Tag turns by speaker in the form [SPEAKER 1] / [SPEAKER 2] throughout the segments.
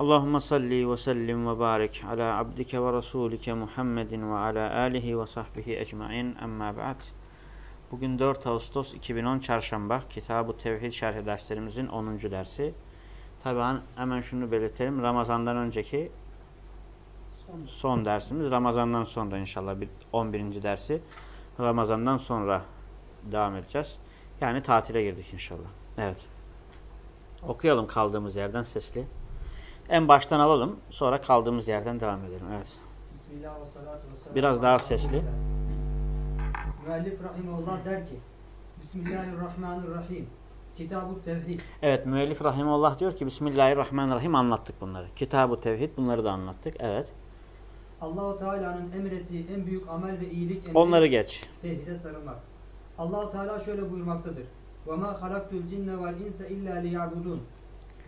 [SPEAKER 1] Allahumme salli ve sellim ve barik ala abdike ve rasulike Muhammedin ve ala alihi ve sahbihi ecmain emma ba'd. Bugün 4 Ağustos 2010 Çarşamba Kitab-ı Tevhid Şerhi derslerimizin 10. dersi. Tabi hemen şunu belirtelim. Ramazan'dan önceki son, son dersimiz. Ramazan'dan sonra inşallah 11. dersi. Ramazan'dan sonra devam edeceğiz. Yani tatile girdik inşallah. Evet. Okuyalım kaldığımız yerden sesli. En baştan alalım. Sonra kaldığımız yerden devam edelim. Evet. Biraz daha sesli.
[SPEAKER 2] Müellif Rahimullah der ki Bismillahirrahmanirrahim. Kitab-ı Tevhid.
[SPEAKER 1] Evet müellif Rahimullah diyor ki Bismillahirrahmanirrahim anlattık bunları. Kitab-ı Tevhid bunları da anlattık. Evet.
[SPEAKER 2] Allahu Teala'nın emrettiği en büyük amel ve iyilik emri.
[SPEAKER 1] Onları geç.
[SPEAKER 2] Tevhide sarılmak. Allahu Teala şöyle buyurmaktadır. Ve ma halaktul cinne vel insa illa liyabudun.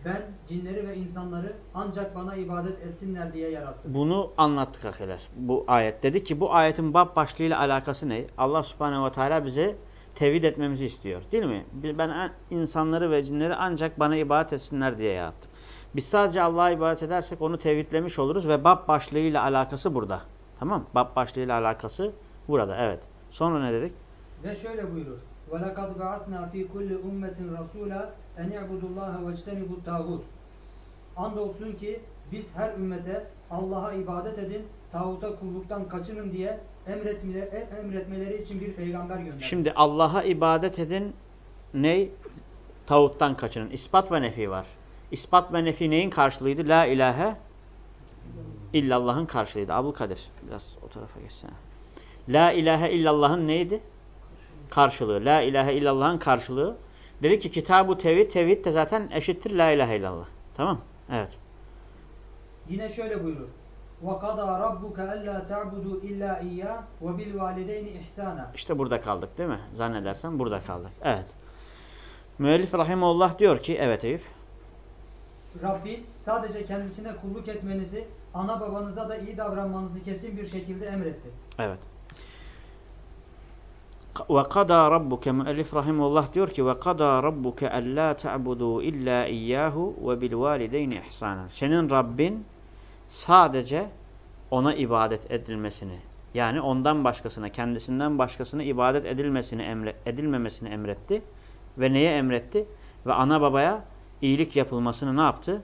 [SPEAKER 2] Ben cinleri ve insanları ancak bana ibadet etsinler diye yarattım.
[SPEAKER 1] Bunu anlattık ahiler. Bu ayet. Dedi ki bu ayetin bab başlığıyla alakası ne? Allah subhanehu ve teala bize tevhid etmemizi istiyor. Değil mi? Ben insanları ve cinleri ancak bana ibadet etsinler diye yarattım. Biz sadece Allah'a ibadet edersek onu tevhidlemiş oluruz ve bab başlığıyla alakası burada. Tamam Bab başlığıyla alakası burada. Evet. Sonra ne dedik?
[SPEAKER 2] Ve şöyle buyurur. وَلَقَدْ بَعَثْنَا ف۪ي كُلِّ اُمَّةٍ رَسُولًا en ya'budullaha ve ectenibu tağut. Andolsun ki biz her ümmete Allah'a ibadet edin, tağuta kulluktan kaçının diye emretmeleri, emretmeleri için bir peygamber gönderdi.
[SPEAKER 1] Şimdi Allah'a ibadet edin ney? Tağuttan kaçının. İspat ve nefi var. İspat ve nefi neyin karşılığıydı? La ilahe illallah'ın karşılığıydı. Abdülkadir biraz o tarafa geçsene. La ilahe illallah'ın neydi? Karşılığı. La ilahe illallah'ın karşılığı Dedi ki kitab-ı tevhid, tevhid de zaten eşittir la ilahe illallah. Tamam Evet.
[SPEAKER 2] Yine şöyle buyurur. وَقَضَى رَبُّكَ أَلَّا تَعْبُدُوا إِلَّا إِيَّا وَبِالْوَالِدَيْنِ إِحْسَانًا
[SPEAKER 1] İşte burada kaldık değil mi? Zannedersen burada kaldık. Evet. Müellif Rahimullah diyor ki, evet Eyüp.
[SPEAKER 2] Rabbi sadece kendisine kulluk etmenizi, ana babanıza da iyi davranmanızı kesin bir şekilde emretti.
[SPEAKER 1] Evet. Ve kada rabbuke müellif rahimullah diyor ki ve kada rabbuke alla ta'budu illa iyyahu ve bil valideyni ihsanan. Senin Rabbin sadece ona ibadet edilmesini yani ondan başkasına, kendisinden başkasına ibadet edilmesini emre, edilmemesini emretti ve neye emretti? Ve ana babaya iyilik yapılmasını ne yaptı?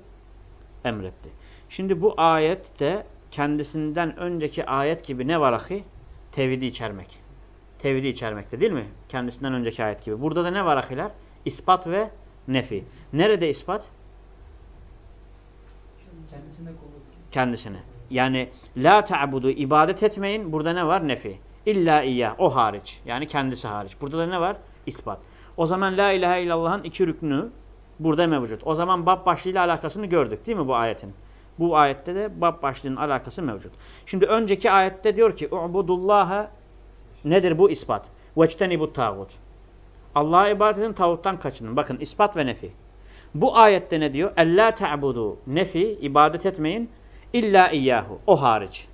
[SPEAKER 1] Emretti. Şimdi bu ayette kendisinden önceki ayet gibi ne var ahi? Tevhidi içermek. Tevhidi içermekte değil mi? Kendisinden önceki ayet gibi. Burada da ne var ahiler? İspat ve nefi. Nerede ispat?
[SPEAKER 2] Kendisine.
[SPEAKER 1] Yani la ta'budu ibadet etmeyin. Burada ne var? Nefi. İlla iyyah. O hariç. Yani kendisi hariç. Burada da ne var? İspat. O zaman la ilahe illallah'ın iki rüknü burada mevcut. O zaman bab başlığıyla alakasını gördük değil mi bu ayetin? Bu ayette de bab başlığının alakası mevcut. Şimdi önceki ayette diyor ki u'budullaha nedir bu ispat? bu tağut. Allah'a ibadet edin tağuttan kaçının. Bakın ispat ve nefi. Bu ayette ne diyor? Ella ta'budu nefi ibadet etmeyin illa iyyahu o hariç.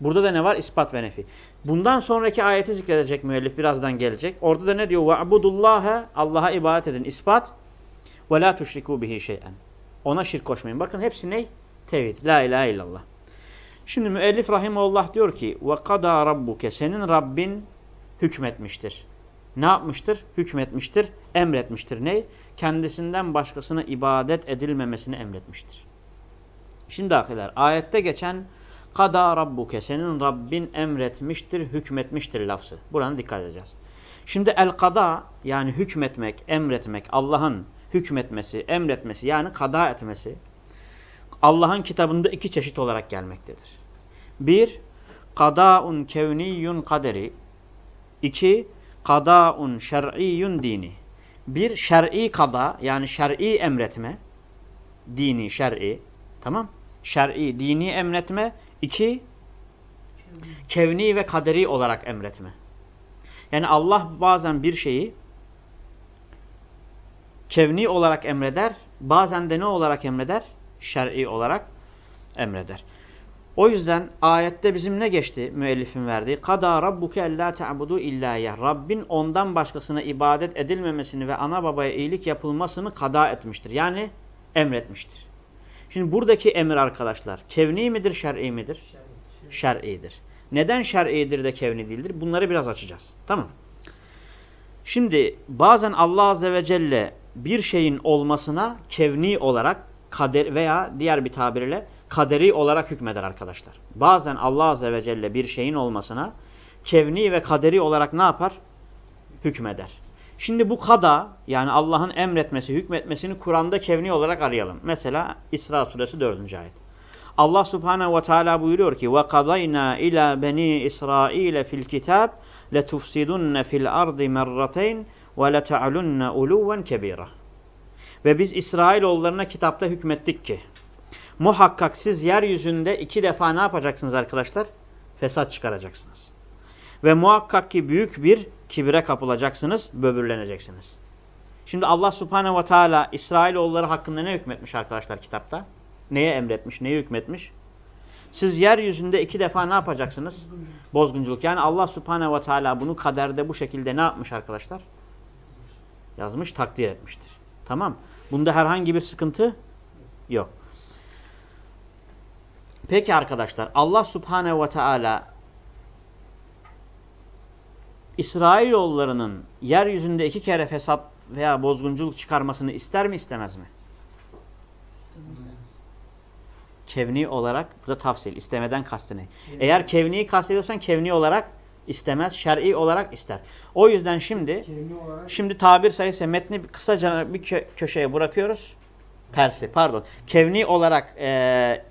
[SPEAKER 1] Burada da ne var? İspat ve nefi. Bundan sonraki ayeti zikredecek müellif birazdan gelecek. Orada da ne diyor? Ve'budullaha Allah'a ibadet edin. İspat ve la tuşriku bihi şey'en. Ona şirk koşmayın. Bakın hepsi ne? Tevhid. La ilahe illallah. Şimdi müellif rahimullah diyor ki kada rabbuke senin Rabbin hükmetmiştir. Ne yapmıştır? Hükmetmiştir, emretmiştir. Ne? Kendisinden başkasına ibadet edilmemesini emretmiştir. Şimdi ahiler ayette geçen kada rabbuke senin Rabbin emretmiştir, hükmetmiştir lafzı. Buranı dikkat edeceğiz. Şimdi el kada yani hükmetmek, emretmek, Allah'ın hükmetmesi, emretmesi yani kada etmesi Allah'ın kitabında iki çeşit olarak gelmektedir. Bir, kadaun kevniyyun kaderi. İki, kadaun şer'iyyun dini. Bir, şer'i kada yani şer'i emretme. Dini, şer'i. Tamam. Şer'i, dini emretme. İki, Kevni ve kaderi olarak emretme. Yani Allah bazen bir şeyi kevni olarak emreder, bazen de ne olarak emreder? Şer'i olarak emreder. O yüzden ayette bizim ne geçti müellifin verdiği? Kada rabbuke ella ta'budu illa ya. Rabbin ondan başkasına ibadet edilmemesini ve ana babaya iyilik yapılmasını kada etmiştir. Yani emretmiştir. Şimdi buradaki emir arkadaşlar kevni midir, şer'i midir? Şer'idir. Neden şer'idir de kevni değildir? Bunları biraz açacağız. Tamam Şimdi bazen Allah Azze ve Celle bir şeyin olmasına kevni olarak kader veya diğer bir tabirle kaderi olarak hükmeder arkadaşlar. Bazen Allah Azze ve Celle bir şeyin olmasına kevni ve kaderi olarak ne yapar? Hükmeder. Şimdi bu kada yani Allah'ın emretmesi, hükmetmesini Kur'an'da kevni olarak arayalım. Mesela İsra suresi 4. ayet. Allah subhanehu ve teala buyuruyor ki وَقَضَيْنَا اِلَى بَن۪ي إِسْرَائِيلَ فِي الْكِتَابِ لَتُفْسِدُنَّ فِي الْأَرْضِ مَرَّتَيْنِ وَلَتَعْلُنَّ اُلُوًّا كَب۪يرًا Ve biz İsrailoğullarına kitapta hükmettik ki muhakkak siz yeryüzünde iki defa ne yapacaksınız arkadaşlar? Fesat çıkaracaksınız. Ve muhakkak ki büyük bir kibire kapılacaksınız, böbürleneceksiniz. Şimdi Allah subhanehu ve teala İsrailoğulları hakkında ne hükmetmiş arkadaşlar kitapta? Neye emretmiş, neye hükmetmiş? Siz yeryüzünde iki defa ne yapacaksınız? Bozgunculuk. Yani Allah subhanehu ve teala bunu kaderde bu şekilde ne yapmış arkadaşlar? Yazmış, takdir etmiştir. Tamam. Bunda herhangi bir sıkıntı yok. Peki arkadaşlar Allah subhanehu ve teala İsrailoğullarının yeryüzünde iki kere fesat veya bozgunculuk çıkarmasını ister mi istemez mi? Kevni olarak burada tavsiye istemeden kastı ne? Eğer kevniyi kastediyorsan kevni olarak istemez, şer'i olarak ister. O yüzden şimdi şimdi tabir sayısı metni kısaca bir kö köşeye bırakıyoruz. Tersi pardon. Kevni olarak e,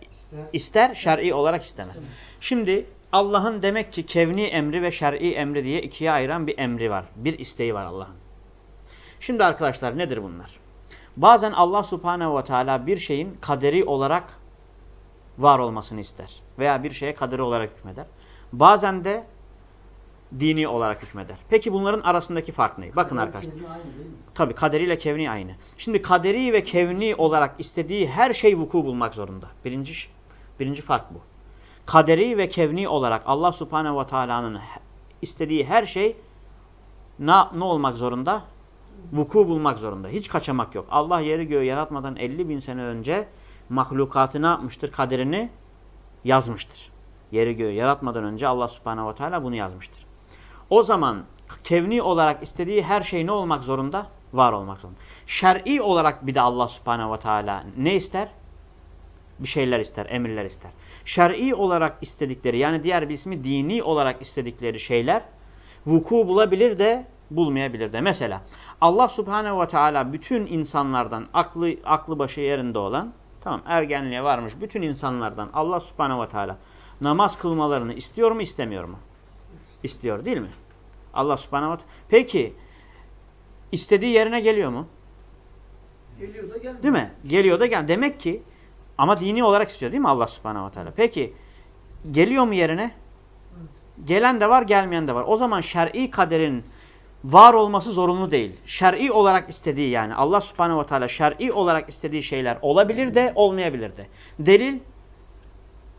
[SPEAKER 1] ister, şer'i olarak istemez. Şimdi Allah'ın demek ki kevni emri ve şer'i emri diye ikiye ayıran bir emri var. Bir isteği var Allah'ın. Şimdi arkadaşlar nedir bunlar? Bazen Allah subhanehu ve teala bir şeyin kaderi olarak var olmasını ister. Veya bir şeye kaderi olarak hükmeder. Bazen de dini olarak hükmeder. Peki bunların arasındaki fark ne? Bakın kaderi arkadaşlar. Tabi kaderiyle kevni aynı. Şimdi kaderi ve kevni olarak istediği her şey vuku bulmak zorunda. Birinci, birinci fark bu. Kaderi ve kevni olarak Allah subhanehu ve teala'nın istediği her şey ne, ne olmak zorunda? Vuku bulmak zorunda. Hiç kaçamak yok. Allah yeri göğü yaratmadan 50 bin sene önce mahlukatı ne yapmıştır? Kaderini yazmıştır. Yeri göğü yaratmadan önce Allah subhanehu ve teala bunu yazmıştır. O zaman kevni olarak istediği her şey ne olmak zorunda? Var olmak zorunda. Şer'i olarak bir de Allah subhanehu ve teala ne ister? Bir şeyler ister, emirler ister. Şer'i olarak istedikleri yani diğer bir ismi dini olarak istedikleri şeyler vuku bulabilir de bulmayabilir de. Mesela Allah subhanehu ve teala bütün insanlardan aklı, aklı başı yerinde olan tamam ergenliğe varmış bütün insanlardan Allah subhanehu ve teala namaz kılmalarını istiyor mu istemiyor mu? İstiyor değil mi? Allah subhanehu ve teala. Peki istediği yerine geliyor mu?
[SPEAKER 2] Geliyor da gelmiyor.
[SPEAKER 1] Değil mi? Geliyor da gel. Demek ki ama dini olarak istiyor değil mi Allah subhanehu ve teala? Peki geliyor mu yerine? Gelen de var gelmeyen de var. O zaman şer'i kaderin var olması zorunlu değil. Şer'i olarak istediği yani Allah subhanehu ve teala şer'i olarak istediği şeyler olabilir de olmayabilir de. Delil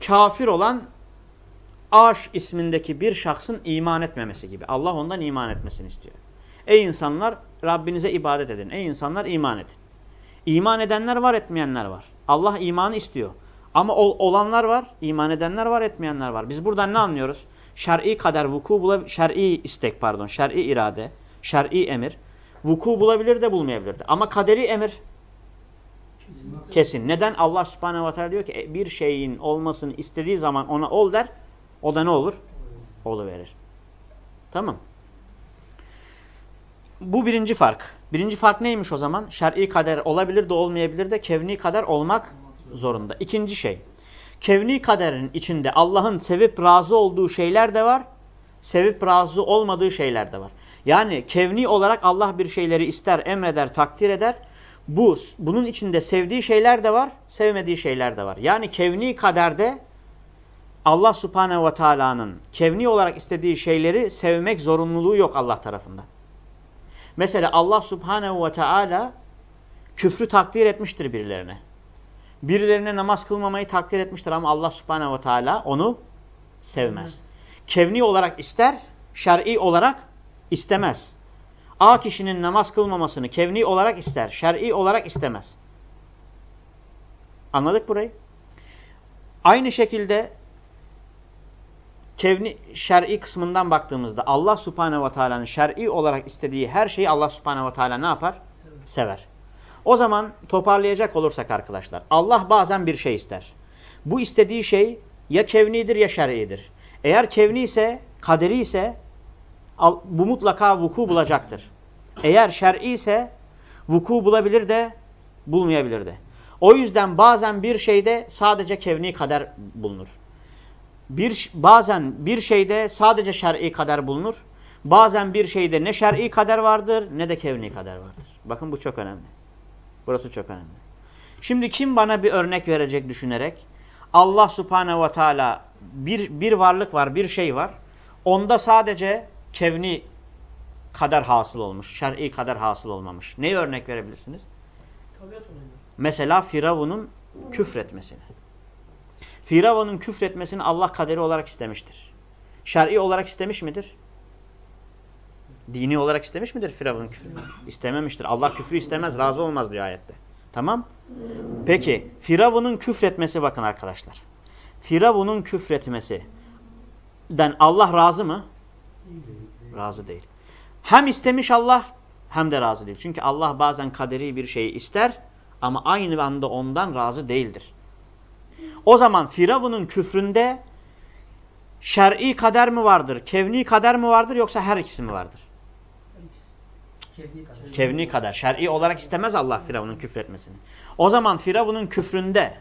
[SPEAKER 1] kafir olan Aş ismindeki bir şahsın iman etmemesi gibi. Allah ondan iman etmesini istiyor. Ey insanlar Rabbinize ibadet edin. Ey insanlar iman edin. İman edenler var etmeyenler var. Allah imanı istiyor. Ama ol, olanlar var, iman edenler var, etmeyenler var. Biz buradan ne anlıyoruz? Şer'i kader vuku bulabilir, şer'i istek pardon, şer'i irade, şer'i emir vuku bulabilir de bulmayabilir de. Ama kaderi emir kesin. kesin. Neden? Allah subhanehu ve teala diyor ki e, bir şeyin olmasını istediği zaman ona ol der. O da ne olur? Olu verir. Tamam. Bu birinci fark. Birinci fark neymiş o zaman? Şer'i kader olabilir de olmayabilir de kevni kader olmak zorunda. İkinci şey. Kevni kaderin içinde Allah'ın sevip razı olduğu şeyler de var. Sevip razı olmadığı şeyler de var. Yani kevni olarak Allah bir şeyleri ister, emreder, takdir eder. Bu, bunun içinde sevdiği şeyler de var, sevmediği şeyler de var. Yani kevni kaderde Allah subhanehu ve teala'nın kevni olarak istediği şeyleri sevmek zorunluluğu yok Allah tarafından. Mesela Allah subhanehu ve teala küfrü takdir etmiştir birilerine. Birilerine namaz kılmamayı takdir etmiştir ama Allah subhanehu ve teala onu sevmez. Kevni olarak ister, şer'i olarak istemez. A kişinin namaz kılmamasını kevni olarak ister, şer'i olarak istemez. Anladık burayı? Aynı şekilde kevni şer'i kısmından baktığımızda Allah subhanehu ve teala'nın şer'i olarak istediği her şeyi Allah subhanehu ve teala ne yapar? Sever. Sever. O zaman toparlayacak olursak arkadaşlar Allah bazen bir şey ister. Bu istediği şey ya kevnidir ya şer'idir. Eğer kevni ise, kaderi ise bu mutlaka vuku bulacaktır. Eğer şer'i ise vuku bulabilir de bulmayabilir de. O yüzden bazen bir şeyde sadece kevni kader bulunur. Bir, bazen bir şeyde sadece şer'i kader bulunur. Bazen bir şeyde ne şer'i kader vardır ne de kevni kader vardır. Bakın bu çok önemli. Burası çok önemli. Şimdi kim bana bir örnek verecek düşünerek? Allah subhanehu ve teala bir, bir varlık var, bir şey var. Onda sadece kevni kader hasıl olmuş. Şer'i kader hasıl olmamış. Neyi örnek verebilirsiniz? Mesela Firavun'un küfretmesini. Firavun'un küfretmesini Allah kaderi olarak istemiştir. Şer'i olarak istemiş midir? Dini olarak istemiş midir Firavun'un küfrü? İstememiştir. Allah küfrü istemez, razı olmaz diyor ayette. Tamam. Peki Firavun'un küfretmesi bakın arkadaşlar. Firavun'un küfretmesi den Allah razı mı? Razı değil. Hem istemiş Allah hem de razı değil. Çünkü Allah bazen kaderi bir şeyi ister ama aynı anda ondan razı değildir. O zaman Firavun'un küfründe şer'i kader mi vardır, kevni kader mi vardır yoksa her ikisi mi vardır? Kevni kader. Şer'i olarak istemez Allah Firavun'un küfretmesini. O zaman Firavun'un küfründe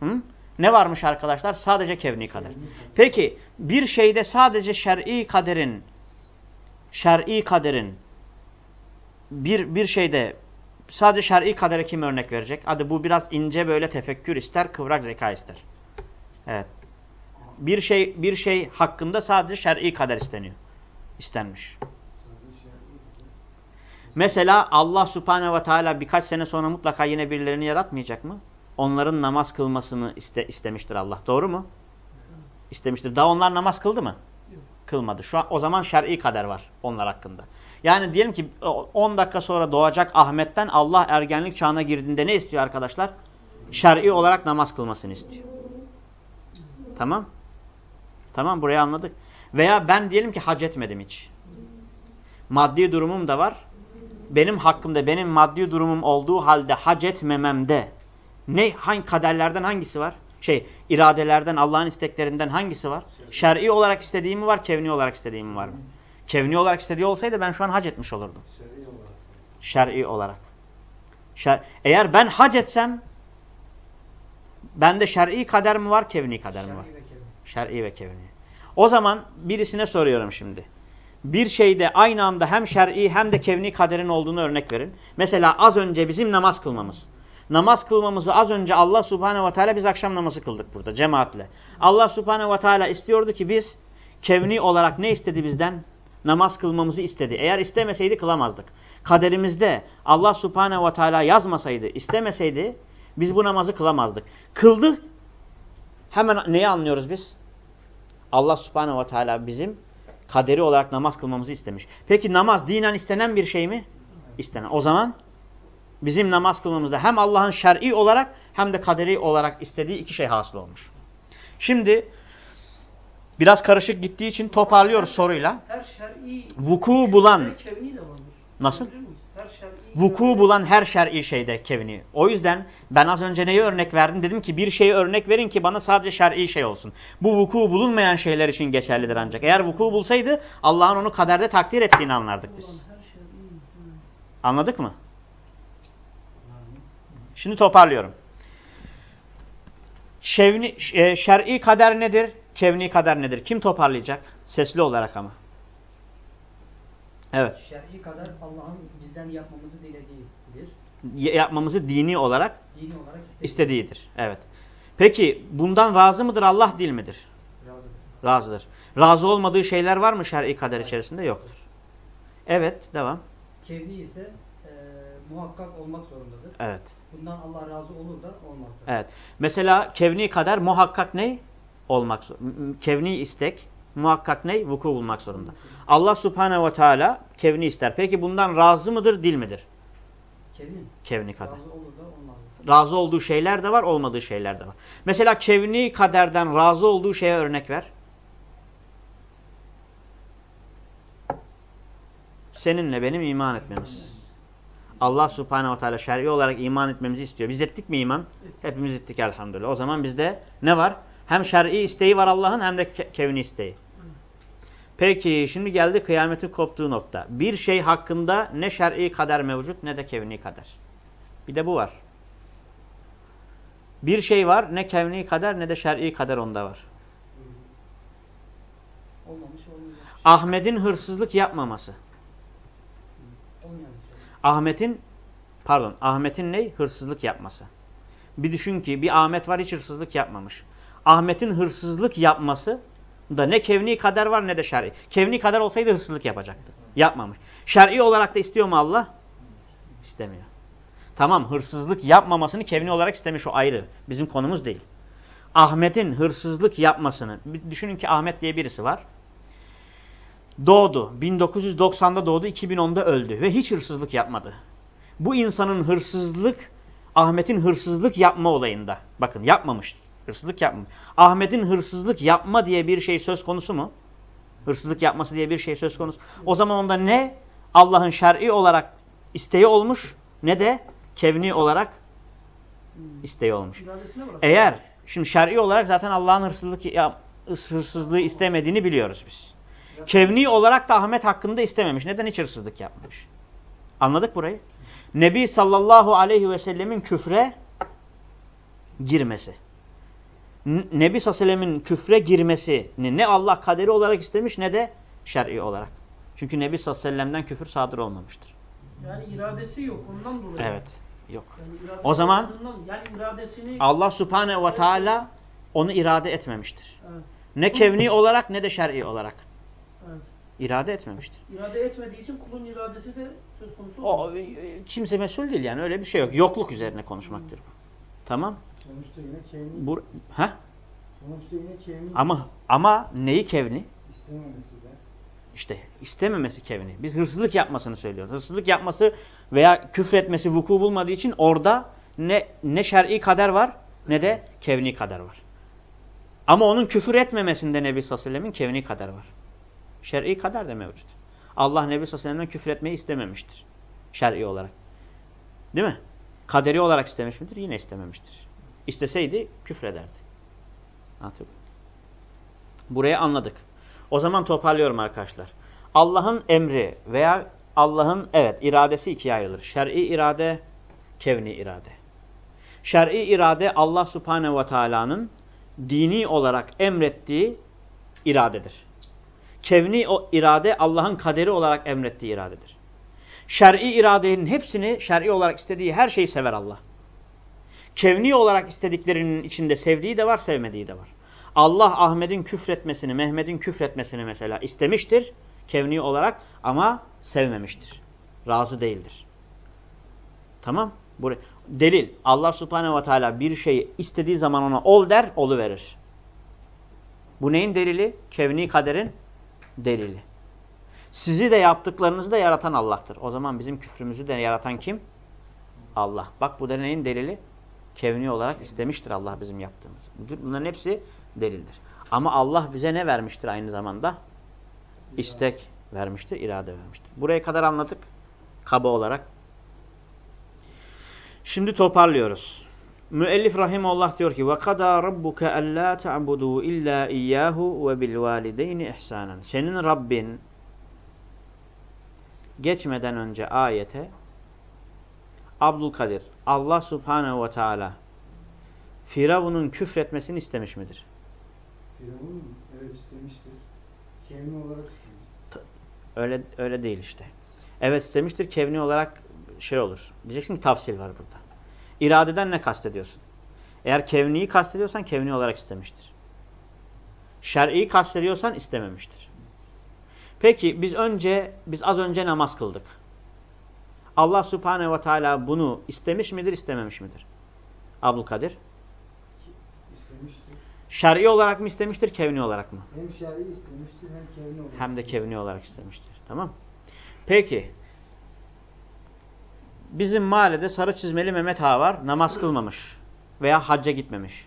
[SPEAKER 1] hı? ne varmış arkadaşlar? Sadece kevni kader. Peki bir şeyde sadece şer'i kaderin şer'i kaderin bir, bir şeyde sadece şer'i kadere kim örnek verecek? Hadi bu biraz ince böyle tefekkür ister, kıvrak zeka ister. Evet. Bir şey bir şey hakkında sadece şer'i kader isteniyor. İstenmiş. Mesela Allah subhanehu ve teala birkaç sene sonra mutlaka yine birilerini yaratmayacak mı? Onların namaz kılmasını iste, istemiştir Allah. Doğru mu? İstemiştir. Daha onlar namaz kıldı mı? Kılmadı. Şu an, o zaman şer'i kader var onlar hakkında. Yani diyelim ki 10 dakika sonra doğacak Ahmet'ten Allah ergenlik çağına girdiğinde ne istiyor arkadaşlar? Şer'i olarak namaz kılmasını istiyor. Tamam. Tamam burayı anladık. Veya ben diyelim ki hac etmedim hiç. Maddi durumum da var. Benim hakkımda benim maddi durumum olduğu halde hac etmememde ne hangi kaderlerden hangisi var? Şey iradelerden Allah'ın isteklerinden hangisi var? Şer'i olarak istediğim mi var, kevni olarak istediğim mi var mı? Kevni olarak istediği olsaydı ben şu an hac etmiş olurdum. Şer'i olarak. Şer Eğer ben hac etsem bende şer'i kader mi var, kevni kader mi var? Şer'i ve kevni. O zaman birisine soruyorum şimdi. Bir şeyde aynı anda hem şer'i hem de kevni kaderin olduğunu örnek verin. Mesela az önce bizim namaz kılmamız. Namaz kılmamızı az önce Allah subhanehu ve teala biz akşam namazı kıldık burada cemaatle. Allah subhanehu ve teala istiyordu ki biz kevni olarak ne istedi bizden? Namaz kılmamızı istedi. Eğer istemeseydi kılamazdık. Kaderimizde Allah subhanehu ve teala yazmasaydı, istemeseydi biz bu namazı kılamazdık. Kıldı. Hemen neyi anlıyoruz biz? Allah subhanehu ve teala bizim kaderi olarak namaz kılmamızı istemiş. Peki namaz dinen istenen bir şey mi? İstenen. O zaman bizim namaz kılmamızda hem Allah'ın şer'i olarak hem de kaderi olarak istediği iki şey hasıl olmuş. Şimdi Biraz karışık gittiği için toparlıyoruz soruyla. Her şer'i vuku bulan Nasıl? Vuku bulan her şer'i şeyde kevni. O yüzden ben az önce neyi örnek verdim? Dedim ki bir şeyi örnek verin ki bana sadece şer'i şey olsun. Bu vuku bulunmayan şeyler için geçerlidir ancak. Eğer vuku bulsaydı Allah'ın onu kaderde takdir ettiğini anlardık biz. Anladık mı? Şimdi toparlıyorum. Şevni, e, şer'i kader nedir? Kevni kader nedir? Kim toparlayacak? Sesli olarak ama. Evet.
[SPEAKER 2] Şer'i kader Allah'ın bizden yapmamızı dilediğidir.
[SPEAKER 1] Yapmamızı dini olarak,
[SPEAKER 2] dini olarak
[SPEAKER 1] istediğidir. Evet. Peki bundan razı mıdır Allah değil midir?
[SPEAKER 2] Razı.
[SPEAKER 1] Razıdır. Razı olmadığı şeyler var mı şer'i kader içerisinde? Yoktur. Evet devam.
[SPEAKER 2] Kevni ise e, muhakkak olmak zorundadır.
[SPEAKER 1] Evet.
[SPEAKER 2] Bundan Allah razı olur da olmaz. da.
[SPEAKER 1] Evet. Mesela kevni kader muhakkak ne? Olmak Kevni istek muhakkak ne? Vuku bulmak zorunda. Allah subhanehu ve teala kevni ister. Peki bundan razı mıdır, değil midir?
[SPEAKER 2] Kevni
[SPEAKER 1] Kevni kader.
[SPEAKER 2] razı olur da olmaz. da.
[SPEAKER 1] Razı olduğu şeyler de var, olmadığı şeyler de var. Mesela kevni kaderden razı olduğu şeye örnek ver. Seninle benim iman etmemiz. Allah subhanehu ve teala şer'i olarak iman etmemizi istiyor. Biz ettik mi iman? Hepimiz ettik elhamdülillah. O zaman bizde ne var? Hem şer'i isteği var Allah'ın hem de ke- kevni isteği. Peki şimdi geldi kıyametin koptuğu nokta. Bir şey hakkında ne şer'i kader mevcut ne de kevni kader. Bir de bu var. Bir şey var ne kevni kader ne de şer'i kader onda var. Ahmet'in hırsızlık yapmaması. Ahmet'in pardon Ahmet'in ne? Hırsızlık yapması. Bir düşün ki bir Ahmet var hiç hırsızlık yapmamış. Ahmet'in hırsızlık yapması da ne kevni kader var ne de şer'i. Kevni kader olsaydı hırsızlık yapacaktı. Yapmamış. Şer'i olarak da istiyor mu Allah? İstemiyor. Tamam hırsızlık yapmamasını kevni olarak istemiş o ayrı. Bizim konumuz değil. Ahmet'in hırsızlık yapmasını düşünün ki Ahmet diye birisi var. Doğdu. 1990'da doğdu. 2010'da öldü. Ve hiç hırsızlık yapmadı. Bu insanın hırsızlık, Ahmet'in hırsızlık yapma olayında. Bakın yapmamış. Hırsızlık yapmamış. Ahmet'in hırsızlık yapma diye bir şey söz konusu mu? Hırsızlık yapması diye bir şey söz konusu. O zaman onda ne Allah'ın şer'i olarak isteği olmuş ne de kevni olarak isteği olmuş. Eğer şimdi şer'i olarak zaten Allah'ın hırsızlık hırsızlığı istemediğini biliyoruz biz. Kevni olarak da Ahmet hakkında istememiş. Neden hiç hırsızlık yapmamış? Anladık burayı? Nebi sallallahu aleyhi ve sellemin küfre girmesi. Nebi sallallahu küfre girmesini ne Allah kaderi olarak istemiş ne de şer'i olarak. Çünkü Nebi sallallahu aleyhi küfür sadır olmamıştır.
[SPEAKER 3] Yani iradesi yok ondan dolayı.
[SPEAKER 1] Evet. Yok.
[SPEAKER 3] Yani
[SPEAKER 1] O zaman-
[SPEAKER 3] yani iradesini
[SPEAKER 1] Allah subhanehu ve teala onu irade etmemiştir.
[SPEAKER 3] Evet,
[SPEAKER 1] Ne kevni olarak ne de şer'i olarak.
[SPEAKER 3] evet.
[SPEAKER 1] irade etmemiştir.
[SPEAKER 3] irade etmediği için kulun iradesi de söz konusu
[SPEAKER 1] O
[SPEAKER 3] olmuyor.
[SPEAKER 1] e, kimse mesul değil yani öyle bir şey yok. Yokluk üzerine konuşmaktır bu. Tamam?
[SPEAKER 4] Sonuçta yine kevni,
[SPEAKER 1] Bu ha?
[SPEAKER 4] sonuçta yine kevni
[SPEAKER 1] Ama ama neyi kevni?
[SPEAKER 4] istememesi de.
[SPEAKER 1] İşte istememesi kevni. Biz hırsızlık yapmasını söylüyoruz. Hırsızlık yapması veya küfretmesi vuku bulmadığı için orada ne ne şer'i kader var ne de kevni kader var. Ama onun küfür etmemesinde Nebi sallallahu aleyhi ve sellemin kevni kader var. Şer'i kader de mevcut. Allah Nebi sallallahu aleyhi ve sellem'den küfür etmeyi istememiştir. Şer'i olarak. Değil mi? Kaderi olarak istemiş midir? Yine istememiştir. İsteseydi küfrederdi. Muyum? Burayı anladık. O zaman toparlıyorum arkadaşlar. Allah'ın emri veya Allah'ın evet iradesi ikiye ayrılır. Şer'i irade, kevni irade. Şer'i irade Allah subhanehu ve teala'nın dini olarak emrettiği iradedir. Kevni o irade Allah'ın kaderi olarak emrettiği iradedir. Şer'i iradenin hepsini şer'i olarak istediği her şeyi sever Allah. Kevni olarak istediklerinin içinde sevdiği de var, sevmediği de var. Allah Ahmet'in küfretmesini, Mehmet'in küfretmesini mesela istemiştir kevni olarak ama sevmemiştir. Razı değildir. Tamam? Buraya. Delil. Allah subhanehu ve teala bir şeyi istediği zaman ona ol der, olu verir. Bu neyin delili? Kevni kaderin delili. Sizi de yaptıklarınızı da yaratan Allah'tır. O zaman bizim küfrümüzü de yaratan kim? Allah. Bak bu da neyin delili? Kevni olarak istemiştir Allah bizim yaptığımız. Bunların hepsi delildir. Ama Allah bize ne vermiştir aynı zamanda? İstek vermiştir, irade vermiştir. Buraya kadar anladık kaba olarak. Şimdi toparlıyoruz. Müellif rahimullah diyor ki: "Ve kada rabbuke alla ta'budu illa iyyahu ve bil valideyni ihsanan." Senin Rabbin geçmeden önce ayete Abdülkadir Allah Subhanahu ve Teala Firavun'un küfretmesini istemiş midir?
[SPEAKER 4] Firavun evet istemiştir. Kevni olarak.
[SPEAKER 1] Öyle öyle değil işte. Evet istemiştir kevni olarak şey olur. Diyeceksin ki tafsil var burada. İradeden ne kastediyorsun? Eğer kevniyi kastediyorsan kevni olarak istemiştir. Şer'i kastediyorsan istememiştir. Peki biz önce biz az önce namaz kıldık. Allah Subhanahu ve Teala bunu istemiş midir, istememiş midir? Abdülkadir.
[SPEAKER 4] İstemiştir.
[SPEAKER 1] Şer'i olarak mı istemiştir, kevni olarak mı?
[SPEAKER 4] Hem şer'i istemiştir hem kevni olarak.
[SPEAKER 1] Hem de kevni olarak istemiştir. Tamam. Peki. Bizim mahallede sarı çizmeli Mehmet Ağa var. Namaz kılmamış. Veya hacca gitmemiş.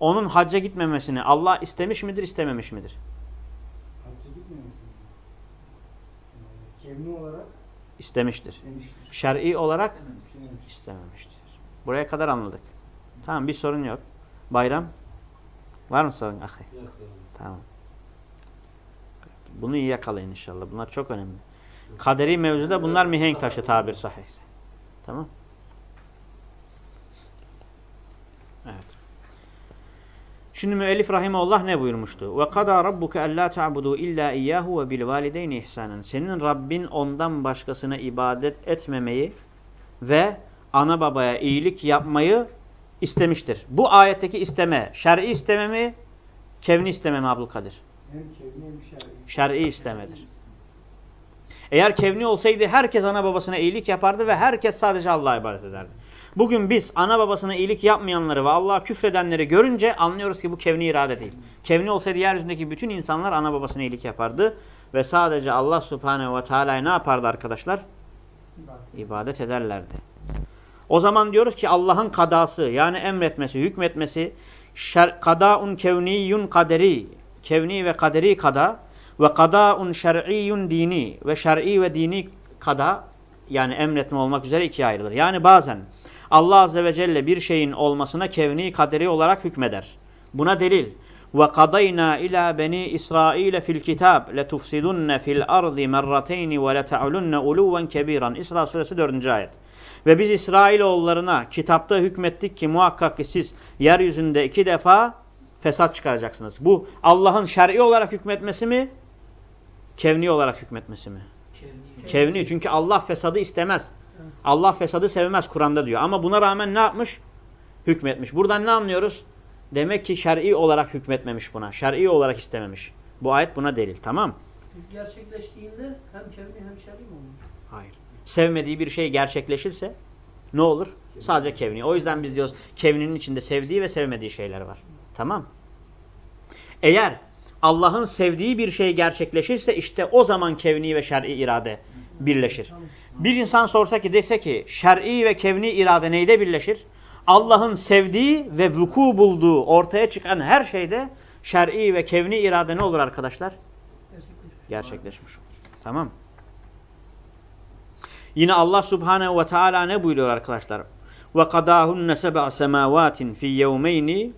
[SPEAKER 1] Onun hacca gitmemesini Allah istemiş midir, istememiş midir?
[SPEAKER 4] Hacca gitmemesin. Kevni olarak
[SPEAKER 1] İstemiştir.
[SPEAKER 4] istemiştir.
[SPEAKER 1] Şer'i olarak
[SPEAKER 4] İstememiş.
[SPEAKER 1] istememiştir. Buraya kadar anladık. Tamam bir sorun yok. Bayram? Var mı sorun? Ahi? Tamam. Bunu iyi yakalayın inşallah. Bunlar çok önemli. Kaderi mevzuda bunlar mihenk taşı tabir sahihse. Tamam. Evet. Şimdi müellif rahimehullah ne buyurmuştu? Ve kada rabbuke alla ta'budu illa iyyahu ve bil valideyni ihsanen. Senin Rabbin ondan başkasına ibadet etmemeyi ve ana babaya iyilik yapmayı istemiştir. Bu ayetteki isteme, şer'i isteme mi, kevni isteme mi Abdülkadir?
[SPEAKER 4] Hem kevni hem şer'i.
[SPEAKER 1] Şer'i istemedir. Eğer kevni olsaydı herkes ana babasına iyilik yapardı ve herkes sadece Allah'a ibadet ederdi. Bugün biz ana babasına iyilik yapmayanları ve Allah'a küfredenleri görünce anlıyoruz ki bu kevni irade değil. Kevni olsaydı yeryüzündeki bütün insanlar ana babasına iyilik yapardı ve sadece Allah subhanehu ve teala'ya ne yapardı arkadaşlar? İbadet ederlerdi. O zaman diyoruz ki Allah'ın kadası yani emretmesi, hükmetmesi şer, kadaun kevniyun kaderi kevni ve kaderi kada ve kadaun şer'iyyun dini ve şer'i ve dini kada yani emretme olmak üzere ikiye ayrılır. Yani bazen Allah Azze ve Celle bir şeyin olmasına kevni kaderi olarak hükmeder. Buna delil. Ve kadayna ila beni İsrail fil kitab letufsidunne fil ardi merrateyn ve leta'ulunne uluven kebiran. İsra suresi 4. ayet. Ve biz İsrailoğullarına kitapta hükmettik ki muhakkak ki siz yeryüzünde iki defa fesat çıkaracaksınız. Bu Allah'ın şer'i olarak hükmetmesi mi? Kevni olarak hükmetmesi mi? Kevni. Çünkü Allah fesadı istemez. Allah fesadı sevmez Kur'an'da diyor. Ama buna rağmen ne yapmış? Hükmetmiş. Buradan ne anlıyoruz? Demek ki şer'i olarak hükmetmemiş buna. Şer'i olarak istememiş. Bu ayet buna delil. Tamam
[SPEAKER 3] Gerçekleştiğinde hem kevni hem şer'i mi olur?
[SPEAKER 1] Hayır. Sevmediği bir şey gerçekleşirse ne olur? Sadece kevni. O yüzden biz diyoruz kevninin içinde sevdiği ve sevmediği şeyler var. Tamam. Eğer Allah'ın sevdiği bir şey gerçekleşirse işte o zaman kevni ve şer'i irade birleşir. Bir insan sorsa ki dese ki şer'i ve kevni irade neyde birleşir? Allah'ın sevdiği ve vuku bulduğu ortaya çıkan her şeyde şer'i ve kevni irade ne olur arkadaşlar? Gerçekleşmiş. Tamam. Yine Allah Subhanehu ve Teala ne buyuruyor arkadaşlar? Ve kadahunne seb'a semavatin fi yevmeyni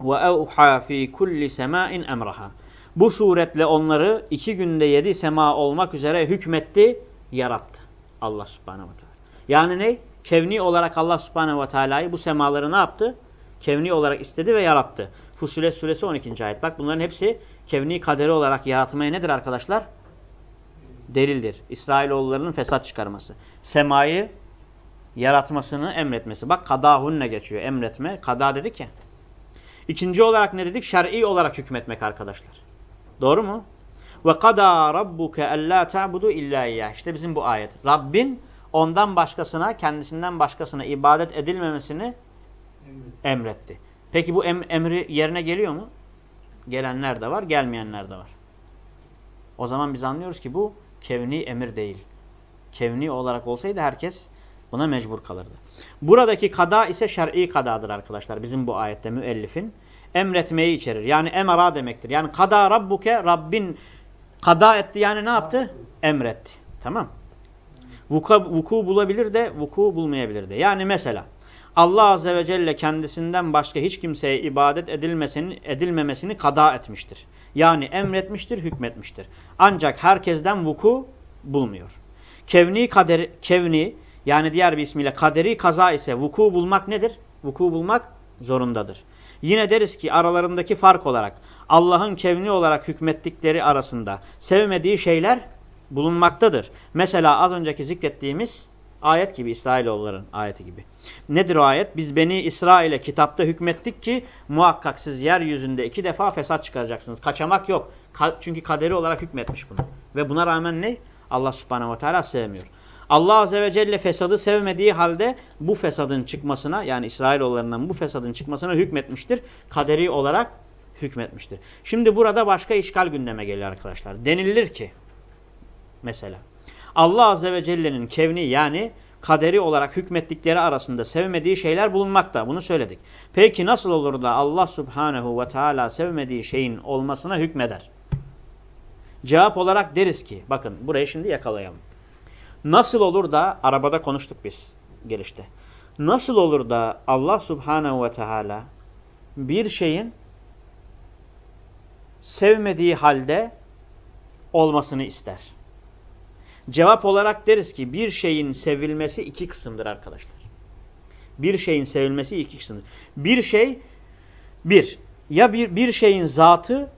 [SPEAKER 1] ve evha fi kulli sema'in emraha. Bu suretle onları iki günde yedi sema olmak üzere hükmetti, yarattı. Allah subhanehu ve teala. Yani ne? Kevni olarak Allah subhanehu ve teala'yı bu semaları ne yaptı? Kevni olarak istedi ve yarattı. Fusilet suresi 12. ayet. Bak bunların hepsi kevni kaderi olarak yaratmaya nedir arkadaşlar? Delildir. İsrailoğullarının fesat çıkarması. Semayı yaratmasını emretmesi. Bak kadahunne geçiyor. Emretme. Kada dedik ya. İkinci olarak ne dedik? Şer'i olarak hükmetmek arkadaşlar. Doğru mu? Ve kada rabbuke alla ta'budu illa iyyah. İşte bizim bu ayet. Rabbin ondan başkasına, kendisinden başkasına ibadet edilmemesini emretti. Peki bu em emri yerine geliyor mu? Gelenler de var, gelmeyenler de var. O zaman biz anlıyoruz ki bu kevni emir değil. Kevni olarak olsaydı herkes buna mecbur kalırdı. Buradaki kada ise şer'i kadadır arkadaşlar. Bizim bu ayette müellifin emretmeyi içerir. Yani emara demektir. Yani kada rabbuke Rabbin kada etti yani ne yaptı? Emretti. Tamam. Vuku, vuku bulabilir de vuku bulmayabilir de. Yani mesela Allah Azze ve Celle kendisinden başka hiç kimseye ibadet edilmesini, edilmemesini kada etmiştir. Yani emretmiştir, hükmetmiştir. Ancak herkesten vuku bulmuyor. Kevni, kader, kevni yani diğer bir ismiyle kaderi kaza ise vuku bulmak nedir? Vuku bulmak zorundadır. Yine deriz ki aralarındaki fark olarak Allah'ın kevni olarak hükmettikleri arasında sevmediği şeyler bulunmaktadır. Mesela az önceki zikrettiğimiz Ayet gibi İsrailoğulların ayeti gibi. Nedir o ayet? Biz Beni İsrail'e kitapta hükmettik ki muhakkak siz yeryüzünde iki defa fesat çıkaracaksınız. Kaçamak yok. Ka çünkü kaderi olarak hükmetmiş bunu. Ve buna rağmen ne? Allah subhanehu ve teala sevmiyor. Allah azze ve celle fesadı sevmediği halde bu fesadın çıkmasına yani İsrailoğullarından bu fesadın çıkmasına hükmetmiştir. Kaderi olarak hükmetmiştir. Şimdi burada başka işgal gündeme geliyor arkadaşlar. Denilir ki mesela Allah azze ve celle'nin kevni yani kaderi olarak hükmettikleri arasında sevmediği şeyler bulunmakta. Bunu söyledik. Peki nasıl olur da Allah subhanehu ve teala sevmediği şeyin olmasına hükmeder? Cevap olarak deriz ki, bakın burayı şimdi yakalayalım. Nasıl olur da, arabada konuştuk biz gelişte. Nasıl olur da Allah subhanehu ve teala bir şeyin sevmediği halde olmasını ister? Cevap olarak deriz ki bir şeyin sevilmesi iki kısımdır arkadaşlar. Bir şeyin sevilmesi iki kısımdır. Bir şey, bir, ya bir, bir şeyin zatı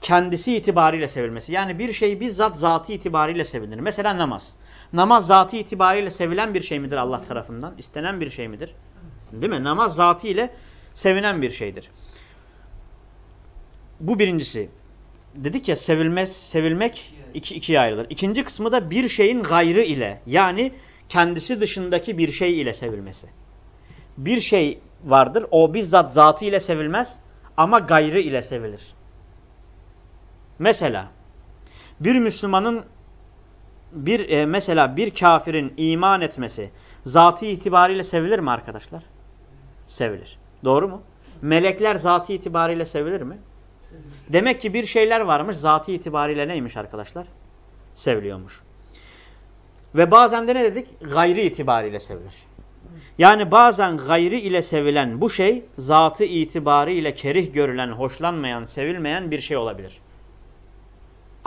[SPEAKER 1] kendisi itibariyle sevilmesi. Yani bir şey bizzat zatı itibariyle sevilir. Mesela namaz. Namaz zatı itibariyle sevilen bir şey midir Allah tarafından? İstenen bir şey midir? Değil mi? Namaz zatı ile sevilen bir şeydir. Bu birincisi. Dedik ya sevilmez, sevilmek iki, ikiye ayrılır. İkinci kısmı da bir şeyin gayrı ile yani kendisi dışındaki bir şey ile sevilmesi. Bir şey vardır o bizzat zatı ile sevilmez ama gayrı ile sevilir. Mesela bir Müslümanın bir e, mesela bir kafirin iman etmesi zatı itibariyle sevilir mi arkadaşlar? Sevilir. Doğru mu? Melekler zatı itibariyle sevilir mi? Demek ki bir şeyler varmış zatı itibariyle neymiş arkadaşlar? Seviliyormuş. Ve bazen de ne dedik? Gayri itibariyle sevilir. Yani bazen gayri ile sevilen bu şey zatı itibariyle kerih görülen, hoşlanmayan, sevilmeyen bir şey olabilir.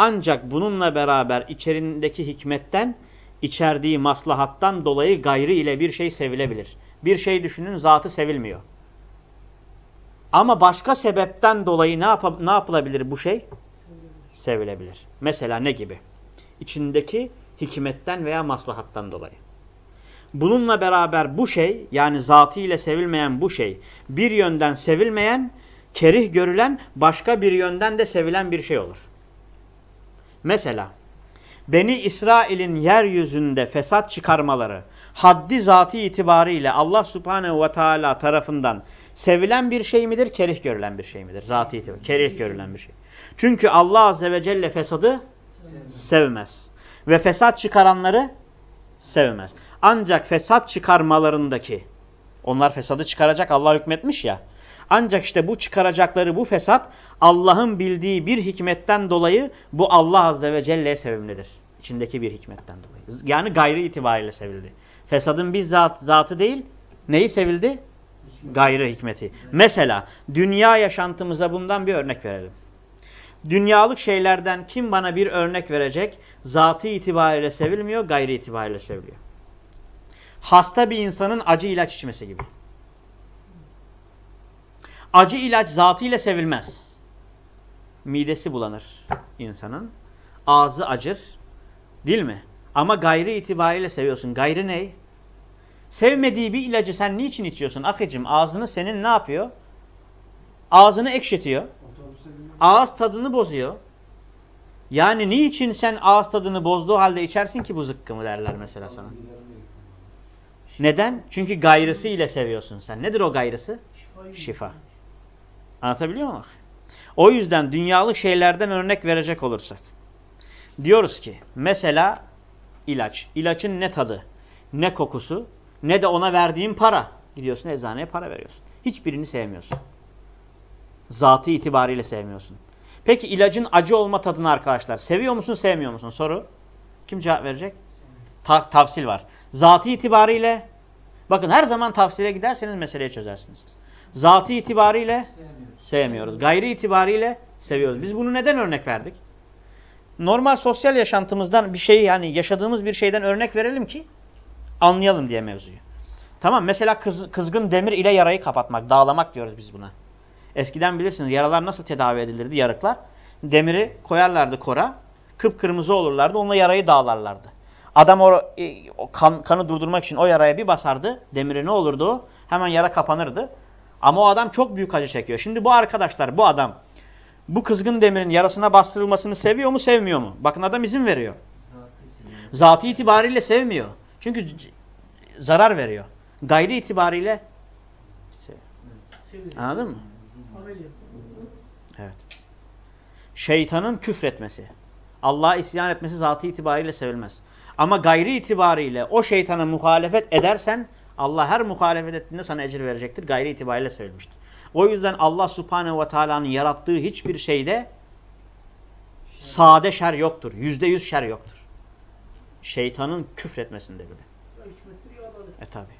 [SPEAKER 1] Ancak bununla beraber içerindeki hikmetten, içerdiği maslahattan dolayı gayri ile bir şey sevilebilir. Bir şey düşünün zatı sevilmiyor. Ama başka sebepten dolayı ne, yap ne yapılabilir bu şey? Sevilebilir. Mesela ne gibi? İçindeki hikmetten veya maslahattan dolayı. Bununla beraber bu şey yani zatı ile sevilmeyen bu şey bir yönden sevilmeyen, kerih görülen başka bir yönden de sevilen bir şey olur. Mesela Beni İsrail'in yeryüzünde fesat çıkarmaları haddi zatı itibariyle Allah subhanehu ve teala tarafından sevilen bir şey midir, kerih görülen bir şey midir? Zatı itibariyle kerih görülen bir şey. Çünkü Allah azze ve celle fesadı sevmez. Ve fesat çıkaranları sevmez. Ancak fesat çıkarmalarındaki, onlar fesadı çıkaracak Allah hükmetmiş ya. Ancak işte bu çıkaracakları bu fesat Allah'ın bildiği bir hikmetten dolayı bu Allah azze ve celle'ye sevimlidir. İçindeki bir hikmetten dolayı. Yani gayri itibariyle sevildi. Fesadın bizzat zatı değil, neyi sevildi? Gayrı hikmeti. Mesela dünya yaşantımıza bundan bir örnek verelim. Dünyalık şeylerden kim bana bir örnek verecek? Zatı itibariyle sevilmiyor, gayri itibariyle seviliyor. Hasta bir insanın acı ilaç içmesi gibi. Acı ilaç zatıyla sevilmez. Midesi bulanır insanın. Ağzı acır. Değil mi? Ama gayri itibariyle seviyorsun. Gayrı ne? Sevmediği bir ilacı sen niçin içiyorsun? Akıcım ağzını senin ne yapıyor? Ağzını ekşitiyor. Ağız tadını bozuyor. Yani niçin sen ağız tadını bozduğu halde içersin ki bu zıkkımı derler mesela sana. Neden? Çünkü gayrısı ile seviyorsun sen. Nedir o gayrısı? Şifa. Anlatabiliyor muyum? O yüzden dünyalık şeylerden örnek verecek olursak. Diyoruz ki mesela ilaç. İlaçın ne tadı, ne kokusu, ne de ona verdiğin para. Gidiyorsun eczaneye para veriyorsun. Hiçbirini sevmiyorsun. Zatı itibariyle sevmiyorsun. Peki ilacın acı olma tadını arkadaşlar seviyor musun sevmiyor musun? Soru. Kim cevap verecek? Ta tavsil var. Zatı itibariyle bakın her zaman tavsile giderseniz meseleyi çözersiniz. Zatı itibariyle sevmiyoruz. sevmiyoruz. Gayri itibariyle seviyoruz. Biz bunu neden örnek verdik? Normal sosyal yaşantımızdan bir şeyi yani yaşadığımız bir şeyden örnek verelim ki anlayalım diye mevzuyu. Tamam mesela kız, kızgın demir ile yarayı kapatmak, dağlamak diyoruz biz buna. Eskiden bilirsiniz yaralar nasıl tedavi edilirdi yarıklar? Demiri koyarlardı kora, kıpkırmızı olurlardı, onunla yarayı dağlarlardı. Adam o, e, o kan, kanı durdurmak için o yaraya bir basardı. Demiri ne olurdu? Hemen yara kapanırdı. Ama o adam çok büyük acı çekiyor. Şimdi bu arkadaşlar, bu adam bu kızgın demirin yarasına bastırılmasını seviyor mu, sevmiyor mu? Bakın adam izin veriyor. Zatı itibariyle sevmiyor. Çünkü zarar veriyor. Gayri itibariyle
[SPEAKER 3] Seviyor.
[SPEAKER 1] anladın mı? Evet. Şeytanın küfretmesi. Allah'a isyan etmesi zatı itibariyle sevilmez. Ama gayri itibariyle o şeytana muhalefet edersen Allah her muhalefet ettiğinde sana ecir verecektir. Gayri itibariyle söylemiştir. O yüzden Allah subhanehu ve teala'nın yarattığı hiçbir şeyde sade şer yoktur. Yüzde yüz şer yoktur. Şeytanın küfretmesinde bile. E tabi.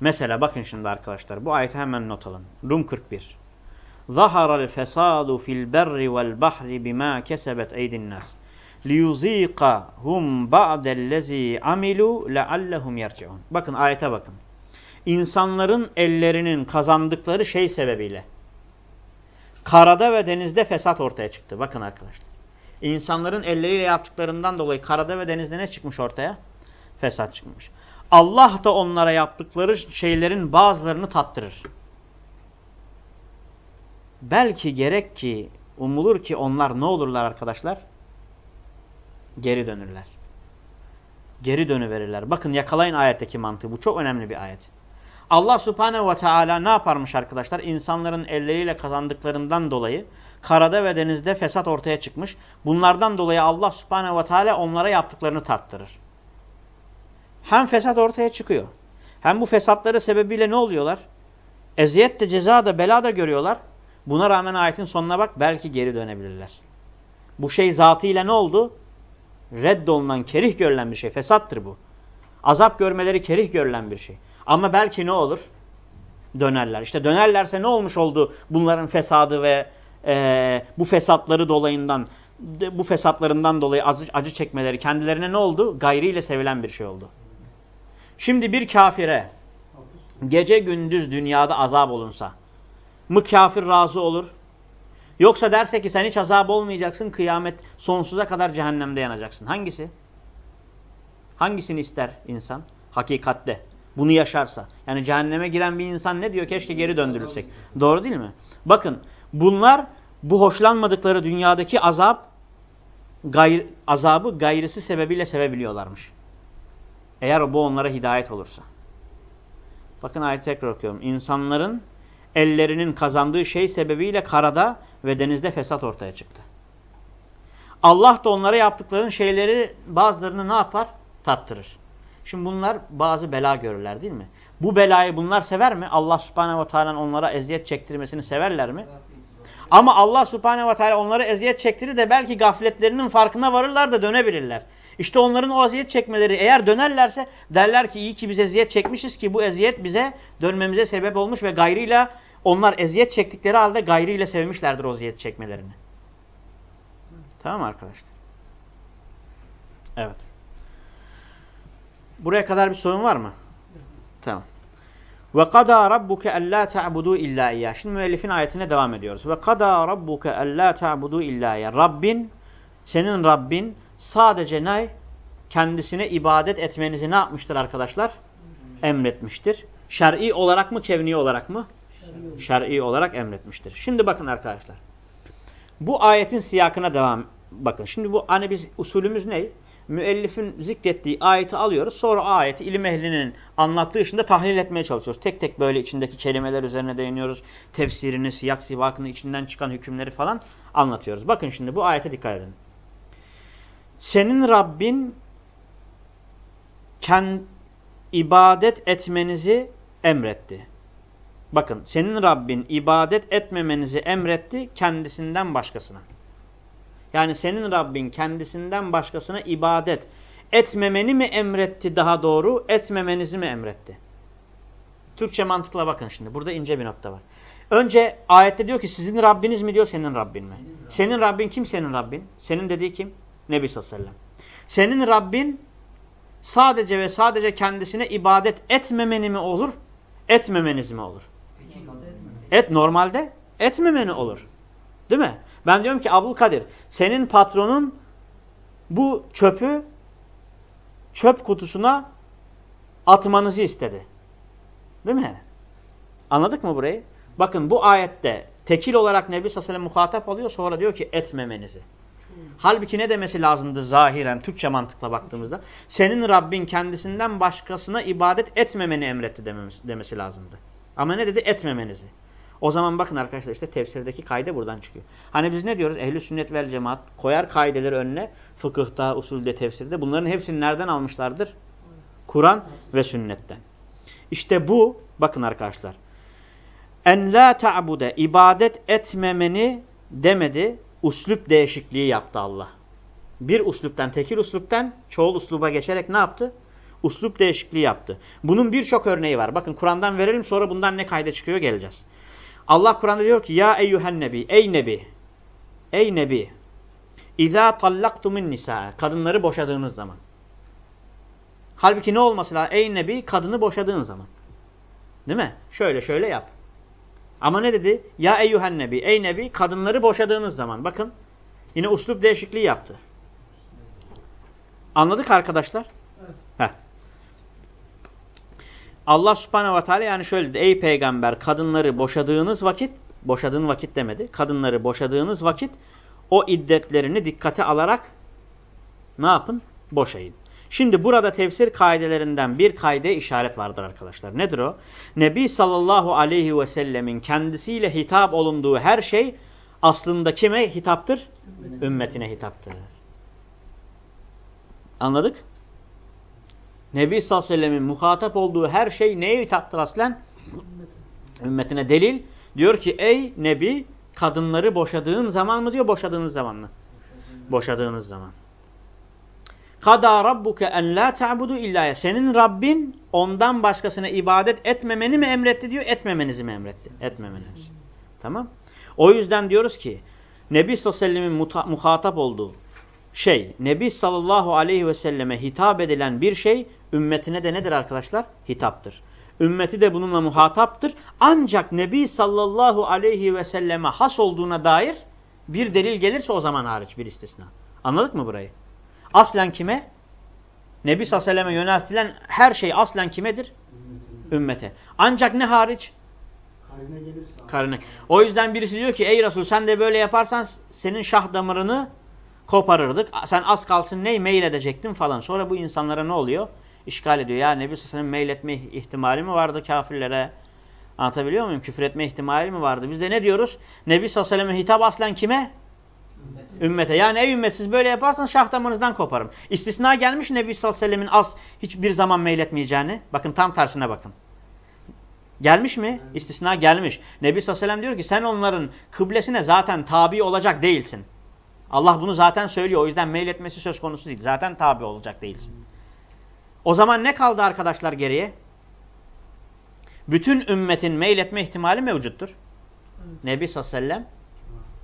[SPEAKER 1] Mesela bakın şimdi arkadaşlar bu ayeti hemen not alın. Rum 41. Zaharal fesadu fil berri vel bahri bima kesebet eydin nas liyuziqahum ba'dellezî amilu leallehum yerciun. Bakın ayete bakın. İnsanların ellerinin kazandıkları şey sebebiyle karada ve denizde fesat ortaya çıktı. Bakın arkadaşlar. İnsanların elleriyle yaptıklarından dolayı karada ve denizde ne çıkmış ortaya? Fesat çıkmış. Allah da onlara yaptıkları şeylerin bazılarını tattırır. Belki gerek ki umulur ki onlar ne olurlar arkadaşlar? Geri dönürler. Geri dönüverirler. Bakın yakalayın ayetteki mantığı. Bu çok önemli bir ayet. Allah subhanehu ve teala ne yaparmış arkadaşlar? İnsanların elleriyle kazandıklarından dolayı karada ve denizde fesat ortaya çıkmış. Bunlardan dolayı Allah subhanehu ve teala onlara yaptıklarını tarttırır. Hem fesat ortaya çıkıyor. Hem bu fesatları sebebiyle ne oluyorlar? Eziyet de ceza da bela da görüyorlar. Buna rağmen ayetin sonuna bak belki geri dönebilirler. Bu şey zatıyla ne oldu? Reddolunan, kerih görülen bir şey. Fesattır bu. Azap görmeleri kerih görülen bir şey. Ama belki ne olur? Dönerler. İşte dönerlerse ne olmuş oldu bunların fesadı ve e, bu fesatları dolayından, bu fesatlarından dolayı acı, acı çekmeleri kendilerine ne oldu? Gayriyle sevilen bir şey oldu. Şimdi bir kafire gece gündüz dünyada azap olunsa mı kafir razı olur? Yoksa derse ki sen hiç azap olmayacaksın kıyamet sonsuza kadar cehennemde yanacaksın. Hangisi? Hangisini ister insan? Hakikatte. Bunu yaşarsa. Yani cehenneme giren bir insan ne diyor? Keşke geri döndürülsek. Doğru değil mi? Bakın bunlar bu hoşlanmadıkları dünyadaki azap gayr, azabı gayrısı sebebiyle sevebiliyorlarmış. Eğer bu onlara hidayet olursa. Bakın ayet tekrar okuyorum. İnsanların ellerinin kazandığı şey sebebiyle karada ve denizde fesat ortaya çıktı. Allah da onlara yaptıkların şeyleri bazılarını ne yapar? Tattırır. Şimdi bunlar bazı bela görürler değil mi? Bu belayı bunlar sever mi? Allah subhanehu ve teala'nın onlara eziyet çektirmesini severler mi? Ama Allah subhanehu ve teala onlara eziyet çektirir de belki gafletlerinin farkına varırlar da dönebilirler. İşte onların o eziyet çekmeleri eğer dönerlerse derler ki iyi ki biz eziyet çekmişiz ki bu eziyet bize dönmemize sebep olmuş ve gayrıyla onlar eziyet çektikleri halde gayrıyla sevmişlerdir o eziyet çekmelerini. Tamam arkadaşlar? Evet. Buraya kadar bir sorun var mı? Tamam. Ve kada rabbuke alla ta'budu illa iyyah. Şimdi müellifin ayetine devam ediyoruz. Ve kada rabbuke alla ta'budu illa iyyah. Rabbin senin Rabbin sadece ne? Kendisine ibadet etmenizi ne yapmıştır arkadaşlar? Emretmiştir. Şer'i olarak mı, kevni olarak mı? Şer'i olarak emretmiştir. Şimdi bakın arkadaşlar. Bu ayetin siyakına devam bakın. Şimdi bu hani biz usulümüz ne? Müellifin zikrettiği ayeti alıyoruz. Sonra ayeti ilim ehlinin anlattığı işinde tahlil etmeye çalışıyoruz. Tek tek böyle içindeki kelimeler üzerine değiniyoruz. Tefsirini, siyak sivakını, içinden çıkan hükümleri falan anlatıyoruz. Bakın şimdi bu ayete dikkat edin. Senin Rabbin kend, ibadet etmenizi emretti. Bakın senin Rabbin ibadet etmemenizi emretti kendisinden başkasına. Yani senin Rabbin kendisinden başkasına ibadet etmemeni mi emretti daha doğru, etmemenizi mi emretti? Türkçe mantıkla bakın şimdi. Burada ince bir nokta var. Önce ayette diyor ki sizin Rabbiniz mi diyor, senin Rabbin mi? Senin, senin Rabbin kim senin Rabbin? Senin dediği kim? Nebi sallallahu aleyhi ve sellem. Senin Rabbin sadece ve sadece kendisine ibadet etmemeni mi olur, etmemeniz mi olur? Et normalde etmemeni olur. Değil mi? Ben diyorum ki Abdülkadir senin patronun bu çöpü çöp kutusuna atmanızı istedi. Değil mi? Anladık mı burayı? Bakın bu ayette tekil olarak Nebi Sallallahu muhatap oluyor sonra diyor ki etmemenizi. Halbuki ne demesi lazımdı zahiren Türkçe mantıkla baktığımızda? Senin Rabbin kendisinden başkasına ibadet etmemeni emretti demesi, demesi lazımdı. Ama ne dedi? Etmemenizi. O zaman bakın arkadaşlar işte tefsirdeki kaide buradan çıkıyor. Hani biz ne diyoruz? Ehli sünnet vel cemaat koyar kaideleri önüne fıkıhta, usulde, tefsirde. Bunların hepsini nereden almışlardır? Kur'an ve sünnetten. İşte bu bakın arkadaşlar. En la ta'bude ibadet etmemeni demedi. Uslup değişikliği yaptı Allah. Bir usluptan, tekil usluptan çoğul usluba geçerek ne yaptı? Uslup değişikliği yaptı. Bunun birçok örneği var. Bakın Kur'an'dan verelim sonra bundan ne kayda çıkıyor geleceğiz. Allah Kur'an'da diyor ki ya eyyühen nebi, ey nebi, ey nebi, İzâ tallaktumun nisa, kadınları boşadığınız zaman. Halbuki ne olması lazım? Ey nebi, kadını boşadığın zaman. Değil mi? Şöyle şöyle yap. Ama ne dedi? Ya eyyühen nebi, ey nebi, kadınları boşadığınız zaman. Bakın, yine uslup değişikliği yaptı. Anladık arkadaşlar?
[SPEAKER 3] Evet.
[SPEAKER 1] Heh. Allah subhanehu ve teala yani şöyle dedi. Ey peygamber kadınları boşadığınız vakit, boşadığın vakit demedi. Kadınları boşadığınız vakit o iddetlerini dikkate alarak ne yapın? Boşayın. Şimdi burada tefsir kaidelerinden bir kaideye işaret vardır arkadaşlar. Nedir o? Nebi sallallahu aleyhi ve sellemin kendisiyle hitap olunduğu her şey aslında kime hitaptır? Ümmetine hitaptır. Anladık? Nebi sallallahu aleyhi ve sellemin muhatap olduğu her şey neye hitaptır aslen? Ümmetine delil. Diyor ki ey Nebi kadınları boşadığın zaman mı diyor boşadığınız zaman mı? Boşadığınız zaman. Kada rabbuke en la ta'budu illa Senin Rabbin ondan başkasına ibadet etmemeni mi emretti diyor, etmemenizi mi emretti? Etmemenizi. Tamam? O yüzden diyoruz ki Nebi sallallahu aleyhi ve sellemin muhatap olduğu şey, Nebi sallallahu aleyhi ve selleme hitap edilen bir şey ümmetine de nedir arkadaşlar? Hitaptır. Ümmeti de bununla muhataptır. Ancak Nebi sallallahu aleyhi ve selleme has olduğuna dair bir delil gelirse o zaman hariç bir istisna. Anladık mı burayı? Aslen kime? Nebi sallallahu aleyhi ve selleme yöneltilen her şey aslen kimedir? Ümmete. Ancak ne hariç?
[SPEAKER 4] Karine gelirse.
[SPEAKER 1] Karine. O yüzden birisi diyor ki ey Resul sen de böyle yaparsan senin şah damarını koparırdık. Sen az kalsın ney mail edecektin falan. Sonra bu insanlara ne oluyor? İşgal ediyor. Ya Nebi Sassan'ın mail etme ihtimali mi vardı kafirlere? Anlatabiliyor muyum? Küfür etme ihtimali mi vardı? Biz de ne diyoruz? Nebi Sassan'ın hitap aslen kime? Ümmete. Ümmete. Yani ey ümmet siz böyle yaparsanız şah damarınızdan koparım. İstisna gelmiş Nebi sallallahu aleyhi ve sellemin az hiçbir zaman meyletmeyeceğini. Bakın tam tersine bakın. Gelmiş mi? İstisna gelmiş. Nebi sallallahu aleyhi ve sellem diyor ki sen onların kıblesine zaten tabi olacak değilsin. Allah bunu zaten söylüyor. O yüzden meyletmesi söz konusu değil. Zaten tabi olacak değilsin. O zaman ne kaldı arkadaşlar geriye? Bütün ümmetin meyletme ihtimali mevcuttur. Nebi sallallahu aleyhi ve sellem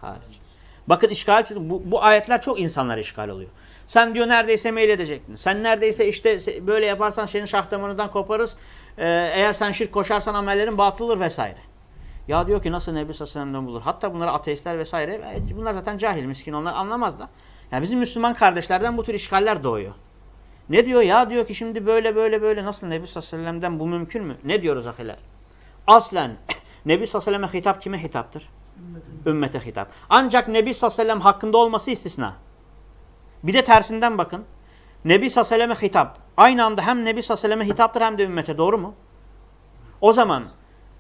[SPEAKER 1] hariç. Bakın işgal bu, bu ayetler çok insanlara işgal oluyor. Sen diyor neredeyse meyledecektin. Sen neredeyse işte böyle yaparsan senin şah damarından koparız. Ee, eğer sen şirk koşarsan amellerin batılır vesaire. Ya diyor ki nasıl Nebi sallallahu bulur. Hatta bunlar ateistler vesaire. E, bunlar zaten cahil miskin onlar anlamaz da. Yani bizim Müslüman kardeşlerden bu tür işgaller doğuyor. Ne diyor ya diyor ki şimdi böyle böyle böyle nasıl Nebi sallallahu aleyhi ve sellem'den bu mümkün mü? Ne diyoruz ahiler? Aslen Nebi sallallahu aleyhi ve selleme hitap kime hitaptır? Ümmete. Ümmete hitap. Ancak Nebi sallallahu aleyhi ve sellem hakkında olması istisna. Bir de tersinden bakın. Nebi sallallahu aleyhi ve selleme hitap. Aynı anda hem Nebi sallallahu aleyhi ve selleme hitaptır hem de ümmete doğru mu? O zaman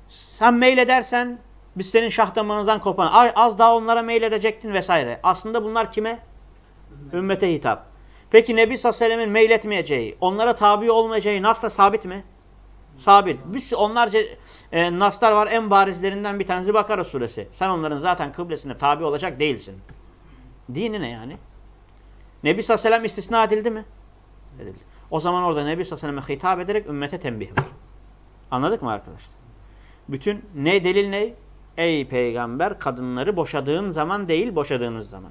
[SPEAKER 1] sen meyledersen biz senin şah damarınızdan kopan. Az daha onlara meyledecektin vesaire. Aslında bunlar kime? Ümmete hitap. Peki Nebi sallallahu aleyhi ve meyletmeyeceği, onlara tabi olmayacağı nasla sabit mi? Sabit. Bir onlarca e, naslar var. En barizlerinden bir tanesi Bakara suresi. Sen onların zaten kıblesine tabi olacak değilsin. Dini ne yani? Nebi sallallahu istisna edildi mi? Edildi. O zaman orada Nebi sallallahu aleyhi hitap ederek ümmete tembih var. Anladık mı arkadaşlar? Bütün ne delil ne? Ey peygamber kadınları boşadığın zaman değil boşadığınız zaman.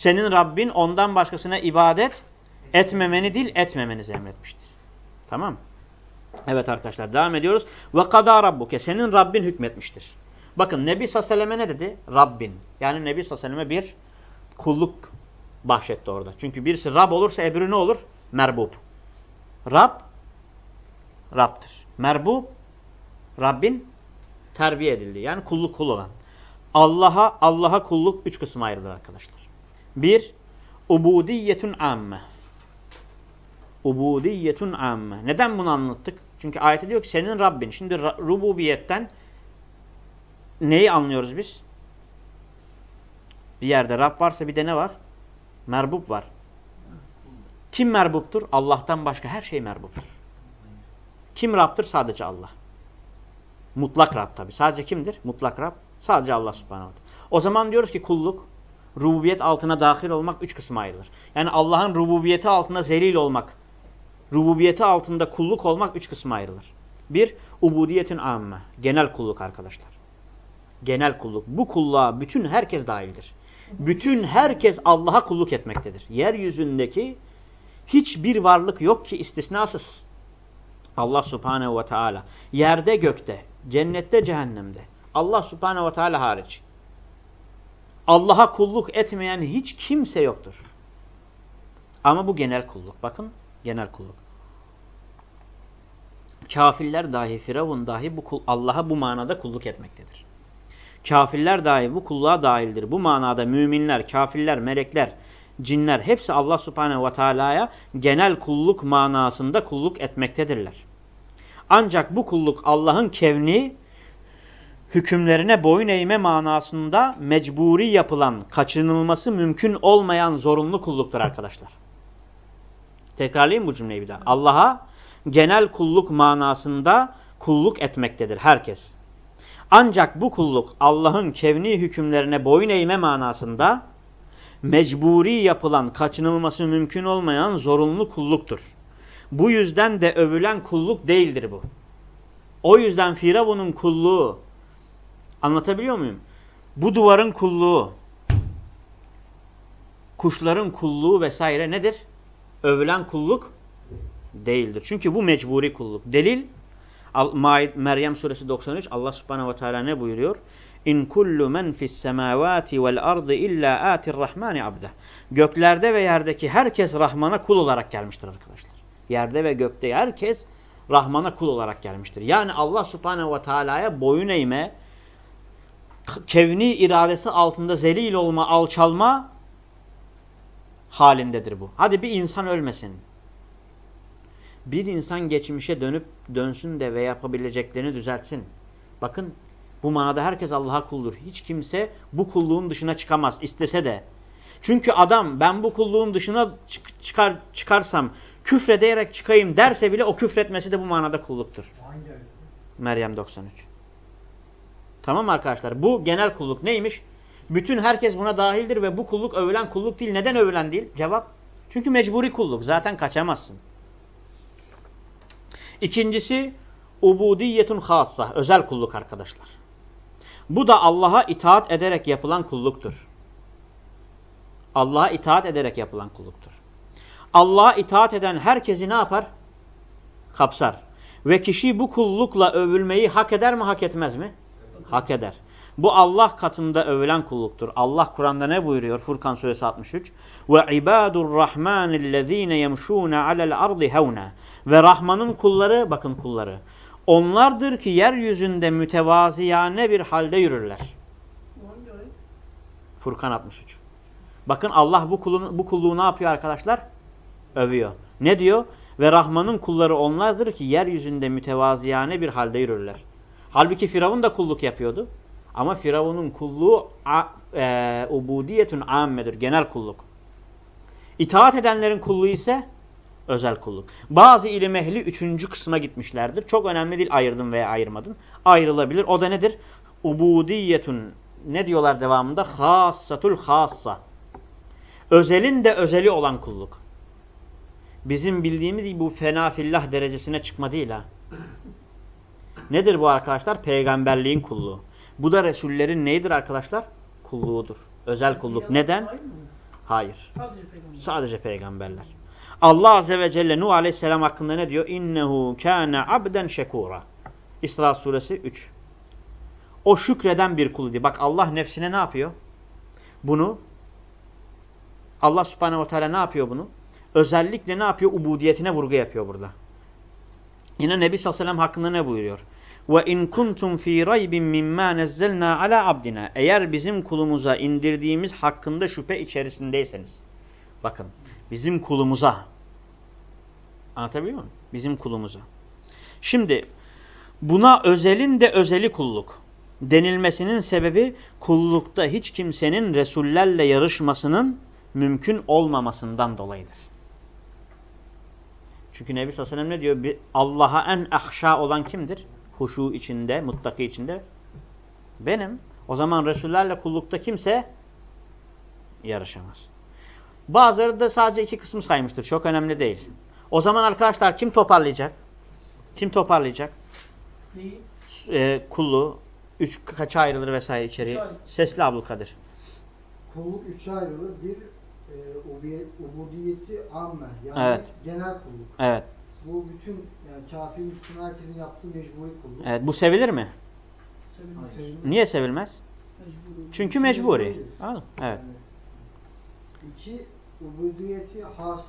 [SPEAKER 1] Senin Rabbin ondan başkasına ibadet etmemeni değil etmemenizi emretmiştir. Tamam Evet arkadaşlar devam ediyoruz. Ve kadâ rabbuke senin Rabbin hükmetmiştir. Bakın Nebi Sassalem'e ne dedi? Rabbin. Yani Nebi Sassalem'e bir kulluk bahşetti orada. Çünkü birisi Rab olursa ebru ne olur? Merbub. Rab, Rab'dır. Merbub, Rabbin terbiye edildi. Yani kulluk kul olan. Allah'a Allah'a kulluk üç kısma ayrılır arkadaşlar. Bir, ubudiyetun amme. Ubudiyetun amme. Neden bunu anlattık? Çünkü ayette diyor ki senin Rabbin. Şimdi rububiyetten neyi anlıyoruz biz? Bir yerde Rab varsa bir de ne var? Merbub var. Kim merbuptur? Allah'tan başka her şey merbuptur. Kim Rab'dır? Sadece Allah. Mutlak Rab tabi. Sadece kimdir? Mutlak Rab. Sadece Allah subhanahu wa O zaman diyoruz ki kulluk, rububiyet altına dahil olmak üç kısma ayrılır. Yani Allah'ın rububiyeti altında zelil olmak, rububiyeti altında kulluk olmak üç kısma ayrılır. Bir, ubudiyetin amme. Genel kulluk arkadaşlar. Genel kulluk. Bu kulluğa bütün herkes dahildir. Bütün herkes Allah'a kulluk etmektedir. Yeryüzündeki hiçbir varlık yok ki istisnasız. Allah subhanehu ve teala yerde gökte, cennette cehennemde Allah subhanehu ve teala hariç Allah'a kulluk etmeyen hiç kimse yoktur. Ama bu genel kulluk. Bakın genel kulluk. Kafirler dahi, Firavun dahi bu Allah'a bu manada kulluk etmektedir. Kafirler dahi bu kulluğa dahildir. Bu manada müminler, kafirler, melekler, cinler hepsi Allah subhanehu ve teala'ya genel kulluk manasında kulluk etmektedirler. Ancak bu kulluk Allah'ın kevni hükümlerine boyun eğme manasında mecburi yapılan, kaçınılması mümkün olmayan zorunlu kulluktur arkadaşlar. Tekrarlayayım bu cümleyi bir daha. Allah'a genel kulluk manasında kulluk etmektedir herkes. Ancak bu kulluk Allah'ın kevni hükümlerine boyun eğme manasında mecburi yapılan, kaçınılması mümkün olmayan zorunlu kulluktur. Bu yüzden de övülen kulluk değildir bu. O yüzden Firavun'un kulluğu, anlatabiliyor muyum? Bu duvarın kulluğu, kuşların kulluğu vesaire nedir? Övülen kulluk değildir. Çünkü bu mecburi kulluk. Delil, Meryem suresi 93 Allah subhanehu ve teala ne buyuruyor? İn kullu men fis semavati vel ardı illa atir rahmani abde. Göklerde ve yerdeki herkes Rahman'a kul olarak gelmiştir arkadaşlar. Yerde ve gökte herkes Rahman'a kul olarak gelmiştir. Yani Allah subhanehu ve teala'ya boyun eğme, kevni iradesi altında zelil olma, alçalma halindedir bu. Hadi bir insan ölmesin. Bir insan geçmişe dönüp dönsün de ve yapabileceklerini düzeltsin. Bakın bu manada herkes Allah'a kuldur. Hiç kimse bu kulluğun dışına çıkamaz istese de. Çünkü adam ben bu kulluğun dışına çık çıkar çıkarsam küfredeyerek çıkayım derse bile o küfretmesi de bu manada kulluktur. Meryem 93. Tamam arkadaşlar? Bu genel kulluk neymiş? Bütün herkes buna dahildir ve bu kulluk övülen kulluk değil. Neden övülen değil? Cevap. Çünkü mecburi kulluk. Zaten kaçamazsın. İkincisi ubudiyetun hassa. Özel kulluk arkadaşlar. Bu da Allah'a itaat ederek yapılan kulluktur. Allah'a itaat ederek yapılan kulluktur. Allah'a itaat eden herkesi ne yapar? Kapsar. Ve kişi bu kullukla övülmeyi hak eder mi hak etmez mi? Hak eder. Bu Allah katında övülen kulluktur. Allah Kur'an'da ne buyuruyor? Furkan suresi 63. Ve ibadur rahmanillezine yemşûne alel ardı hevna. Ve Rahman'ın kulları, bakın kulları. Onlardır ki yeryüzünde mütevaziyane bir halde yürürler. Furkan 63. Bakın Allah bu, kulun, bu kulluğu ne yapıyor arkadaşlar? Övüyor. Ne diyor? Ve Rahman'ın kulları onlardır ki yeryüzünde mütevaziyane bir halde yürürler. Halbuki Firavun da kulluk yapıyordu. Ama Firavun'un kulluğu e, ubudiyetun ammedir. Genel kulluk. İtaat edenlerin kulluğu ise özel kulluk. Bazı ilim ehli üçüncü kısma gitmişlerdir. Çok önemli değil ayırdın veya ayırmadın. Ayrılabilir. O da nedir? Ubudiyetun ne diyorlar devamında? Hassatul hassa. Özelin de özeli olan kulluk. Bizim bildiğimiz bu fena fillah derecesine çıkma değil ha. Nedir bu arkadaşlar? Peygamberliğin kulluğu. Bu da Resullerin neydir arkadaşlar? Kulluğudur. Özel kulluk. Neden? Hayır. Sadece peygamberler. Allah Azze ve Celle Nuh Aleyhisselam hakkında ne diyor? İnnehu kâne abden şekûra. İsra suresi 3. O şükreden bir kulu diyor. Bak Allah nefsine ne yapıyor? Bunu Allah subhanehu ve teala ne yapıyor bunu? özellikle ne yapıyor? Ubudiyetine vurgu yapıyor burada. Yine Nebi sallallahu aleyhi ve sellem hakkında ne buyuruyor? Ve in kuntum fi raybin mimma nazzalna ala abdina. Eğer bizim kulumuza indirdiğimiz hakkında şüphe içerisindeyseniz. Bakın bizim kulumuza. Anlatabiliyor muyum? Bizim kulumuza. Şimdi buna özelin de özeli kulluk denilmesinin sebebi kullukta hiç kimsenin Resullerle yarışmasının mümkün olmamasından dolayıdır. Çünkü Nebi sallallahu aleyhi ne diyor? Allah'a en ahşa olan kimdir? Huşu içinde, muttaki içinde. Benim. O zaman Resullerle kullukta kimse yarışamaz. Bazıları da sadece iki kısmı saymıştır. Çok önemli değil. O zaman arkadaşlar kim toparlayacak? Kim toparlayacak?
[SPEAKER 3] Neyi?
[SPEAKER 1] Ee, kulluğu. Üç kaça ayrılır vesaire
[SPEAKER 3] ay.
[SPEAKER 1] Sesli Abdülkadir.
[SPEAKER 4] Kulluk üçe ayrılır. Bir e, ubudiyeti amme yani
[SPEAKER 1] Evet.
[SPEAKER 4] genel kulluk.
[SPEAKER 1] Evet.
[SPEAKER 4] Bu bütün yani kafir Müslüman herkesin yaptığı mecburi kulluk.
[SPEAKER 1] Evet. Bu sevilir mi?
[SPEAKER 3] Sevilmez.
[SPEAKER 1] Niye sevilmez?
[SPEAKER 3] Mecburi.
[SPEAKER 1] Çünkü mecburi. Anladın mı? Evet.
[SPEAKER 4] Yani İki ubudiyeti hassa.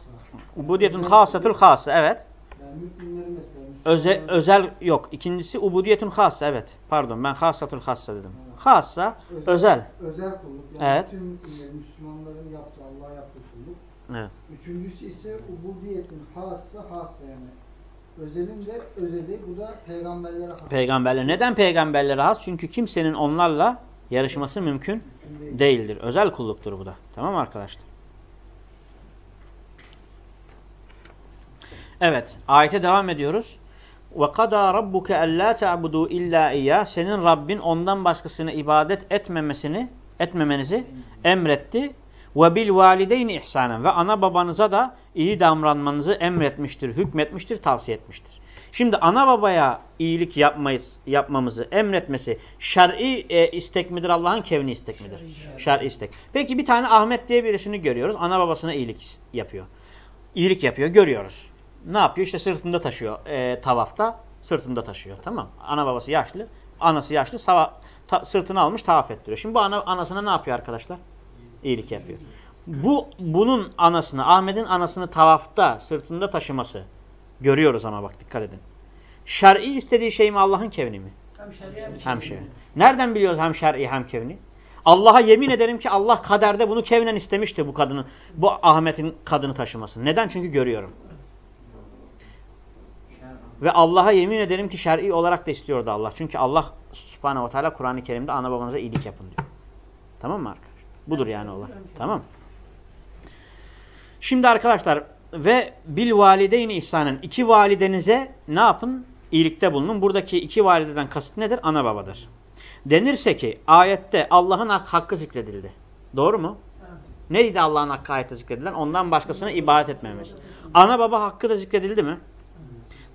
[SPEAKER 1] Ubudiyetun
[SPEAKER 4] Özel
[SPEAKER 1] hasatul
[SPEAKER 4] kulluk.
[SPEAKER 1] hassa. Evet.
[SPEAKER 4] Yani müminlerin mesela
[SPEAKER 1] Özel,
[SPEAKER 4] Müslümanların-
[SPEAKER 1] özel yok. İkincisi ubudiyetun hassa. Evet. Pardon ben hasatul hassa dedim.
[SPEAKER 4] Evet.
[SPEAKER 1] Hassa özel.
[SPEAKER 4] Özel kulluk. Yani
[SPEAKER 1] Evet.
[SPEAKER 4] bütün Müslümanların yaptığı, Allah'a yaptığı kulluk.
[SPEAKER 1] Evet.
[SPEAKER 4] Üçüncüsü ise ubudiyetin hassa hassa yani. Özelin de özeli. Bu da peygamberlere has.
[SPEAKER 1] Peygamberler. Neden peygamberlere has? Çünkü kimsenin onlarla yarışması mümkün
[SPEAKER 4] Mümkün değil.
[SPEAKER 1] değildir. Özel kulluktur bu da. Tamam mı arkadaşlar? Evet. Ayete devam ediyoruz. وَقَدَى رَبُّكَ أَلَّا تَعْبُدُوا اِلَّا اِيَّا Senin Rabbin ondan başkasına ibadet etmemesini, etmemenizi emretti. Ve bil valideyn ihsanen ve ana babanıza da iyi davranmanızı emretmiştir, hükmetmiştir, tavsiye etmiştir. Şimdi ana babaya iyilik yapmayız, yapmamızı emretmesi şer'i e, istek midir Allah'ın kevni istek midir?
[SPEAKER 3] Şer'i
[SPEAKER 1] istek. Peki bir tane Ahmet diye birisini görüyoruz. Ana babasına iyilik yapıyor. İyilik yapıyor görüyoruz. Ne yapıyor? İşte sırtında taşıyor e, tavafta. Sırtında taşıyor tamam Ana babası yaşlı. Anası yaşlı. Sava, ta, sırtını almış tavaf ettiriyor. Şimdi bu ana, anasına ne yapıyor arkadaşlar? İyilik yapıyor. Bu bunun anasını, Ahmet'in anasını tavafta sırtında taşıması. Görüyoruz ama bak dikkat edin. Şer'i istediği şey mi Allah'ın kevni mi?
[SPEAKER 3] Hem şeriye hem
[SPEAKER 1] Hem şer'i. Nereden biliyoruz hem şer'i hem kevni? Allah'a yemin ederim ki Allah kaderde bunu kevnen istemişti bu kadını, bu Ahmet'in kadını taşımasını. Neden? Çünkü görüyorum. Ve Allah'a yemin ederim ki şer'i olarak da istiyordu Allah. Çünkü Allah subhanehu ve teala Kur'an-ı Kerim'de ana babanıza iyilik yapın diyor. Tamam mı arkadaşlar? Budur yani olay. Tamam Şimdi arkadaşlar ve bil valideyni ihsanen iki validenize ne yapın? İyilikte bulunun. Buradaki iki valideden kasıt nedir? Ana babadır. Denirse ki ayette Allah'ın hak hakkı zikredildi. Doğru mu?
[SPEAKER 3] Evet.
[SPEAKER 1] Neydi Allah'ın hakkı ayette zikredilen? Ondan başkasına ibadet etmememiz. Ana baba hakkı da zikredildi mi?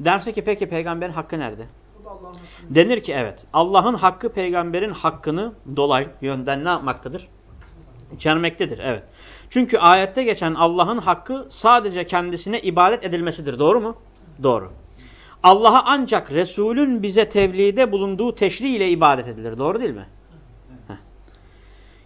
[SPEAKER 1] Derse ki peki peygamberin hakkı nerede? Denir ki evet. Allah'ın hakkı peygamberin hakkını dolay yönden ne yapmaktadır? İçermektedir. Evet. Çünkü ayette geçen Allah'ın hakkı sadece kendisine ibadet edilmesidir. Doğru mu? Doğru. Allah'a ancak Resulün bize tebliğde bulunduğu teşri ile ibadet edilir. Doğru değil mi?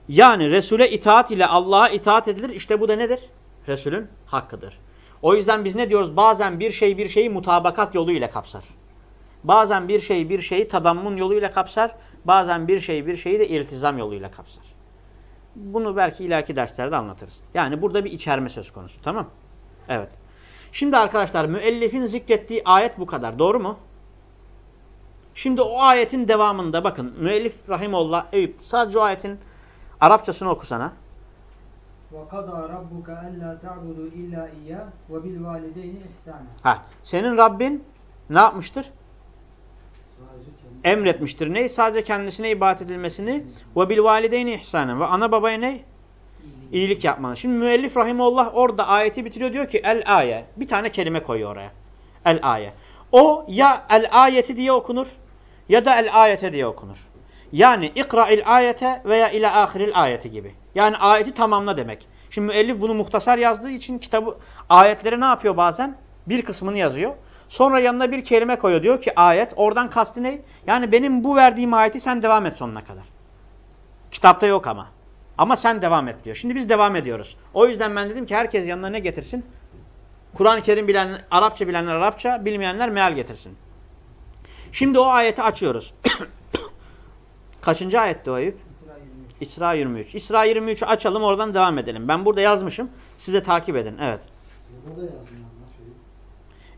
[SPEAKER 1] Yani Resul'e itaat ile Allah'a itaat edilir. İşte bu da nedir? Resulün hakkıdır. O yüzden biz ne diyoruz? Bazen bir şey bir şeyi mutabakat yoluyla kapsar. Bazen bir şey bir şeyi tadammun yoluyla kapsar. Bazen bir şey bir şeyi de iltizam yoluyla kapsar. Bunu belki ileriki derslerde anlatırız. Yani burada bir içerme söz konusu. Tamam Evet. Şimdi arkadaşlar müellifin zikrettiği ayet bu kadar. Doğru mu? Şimdi o ayetin devamında bakın müellif rahimullah Eyüp sadece o ayetin Arapçasını okusana.
[SPEAKER 2] وَقَضَى رَبُّكَ أَلَّا تَعْبُدُوا إِلَّا إِيَّهُ وَبِالْوَالِدَيْنِ إِحْسَانًا
[SPEAKER 1] Ha, senin Rabbin ne yapmıştır? Emretmiştir. Ne? Sadece kendisine ibadet edilmesini ve bil valideyni ihsanen ve ana babaya ne? İyilik yapmanı. Şimdi müellif rahimullah orada ayeti bitiriyor diyor ki el aye. Bir tane kelime koyuyor oraya. El aye. O ya el ayeti diye okunur ya da el ayete diye okunur. Yani ikra'il ayete veya ila ahiril ayeti gibi. Yani ayeti tamamla demek. Şimdi müellif bunu muhtasar yazdığı için kitabı ayetleri ne yapıyor bazen? Bir kısmını yazıyor. Sonra yanına bir kelime koyuyor. Diyor ki ayet. Oradan kastı ne? Yani benim bu verdiğim ayeti sen devam et sonuna kadar. Kitapta yok ama. Ama sen devam et diyor. Şimdi biz devam ediyoruz. O yüzden ben dedim ki herkes yanına ne getirsin? Kur'an-ı Kerim bilen, Arapça bilenler Arapça, bilmeyenler meal getirsin. Şimdi o ayeti açıyoruz. Kaçıncı ayette o Eyüp?
[SPEAKER 2] İsra 23.
[SPEAKER 1] İsra 23. İsra 23'ü açalım oradan devam edelim. Ben burada yazmışım. Siz de takip edin. Evet.
[SPEAKER 4] Burada da yazdım.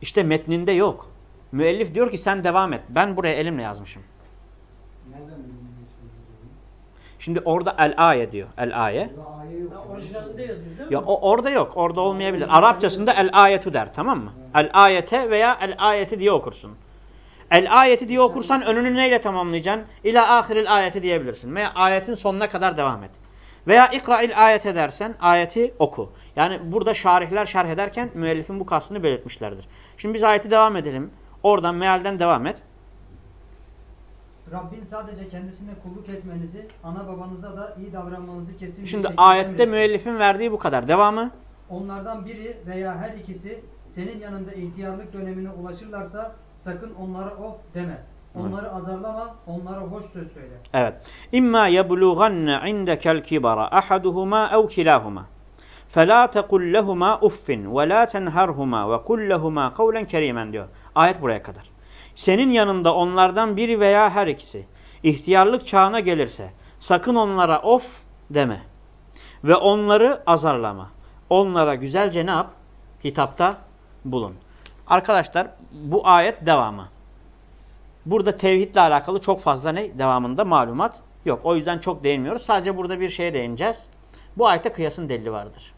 [SPEAKER 1] İşte metninde yok. Müellif diyor ki sen devam et. Ben buraya elimle yazmışım. Şimdi orada el-aye diyor. El-aye.
[SPEAKER 4] Burada ayet yok.
[SPEAKER 3] Ha, orijinalinde yazıyor değil mi?
[SPEAKER 1] Ya o orada yok. Orada olmayabilir. Arapçasında el-ayetu der. Tamam mı? El-ayete veya el-ayeti diye okursun. El-ayeti diye okursan önünü neyle tamamlayacaksın? İla ahiril ayeti diyebilirsin. Veya ayetin sonuna kadar devam et. Veya ikra'il ayete dersen ayeti oku. Yani burada şarihler şerh ederken müellifin bu kastını belirtmişlerdir. Şimdi biz ayeti devam edelim. Oradan mealden devam et.
[SPEAKER 2] Rabbin sadece kendisine kulluk etmenizi, ana babanıza da iyi davranmanızı kesin
[SPEAKER 1] Şimdi ayette
[SPEAKER 2] emrediyor.
[SPEAKER 1] müellifin verdiği bu kadar. Devamı.
[SPEAKER 2] Onlardan biri veya her ikisi senin yanında ihtiyarlık dönemine ulaşırlarsa sakın onlara of deme. Onları azarlama, onlara hoş söz söyle.
[SPEAKER 1] Evet. İmma yeblughanne indekel kibara ahaduhuma ev kilahuma. فَلَا تَقُلْ لَهُمَا اُفٍّ وَلَا تَنْهَرْهُمَا وَقُلْ لَهُمَا قَوْلًا كَرِيمًا diyor. Ayet buraya kadar. Senin yanında onlardan biri veya her ikisi ihtiyarlık çağına gelirse sakın onlara of deme. Ve onları azarlama. Onlara güzelce ne yap? Hitapta bulun. Arkadaşlar bu ayet devamı. Burada tevhidle alakalı çok fazla ne? Devamında malumat yok. O yüzden çok değinmiyoruz. Sadece burada bir şeye değineceğiz. Bu ayette kıyasın delili vardır.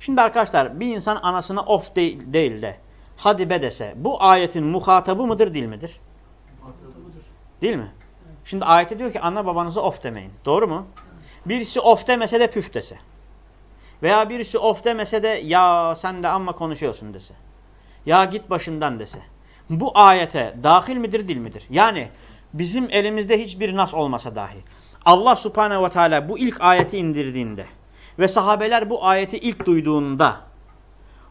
[SPEAKER 1] Şimdi arkadaşlar bir insan anasına of değil, değil de hadi be dese bu ayetin muhatabı mıdır değil midir? Değil mi? Şimdi ayette diyor ki ana babanıza of demeyin. Doğru mu? Birisi of demese de püf dese. Veya birisi of demese de ya sen de amma konuşuyorsun dese. Ya git başından dese. Bu ayete dahil midir değil midir? Yani bizim elimizde hiçbir nas olmasa dahi. Allah subhanehu ve teala bu ilk ayeti indirdiğinde ve sahabeler bu ayeti ilk duyduğunda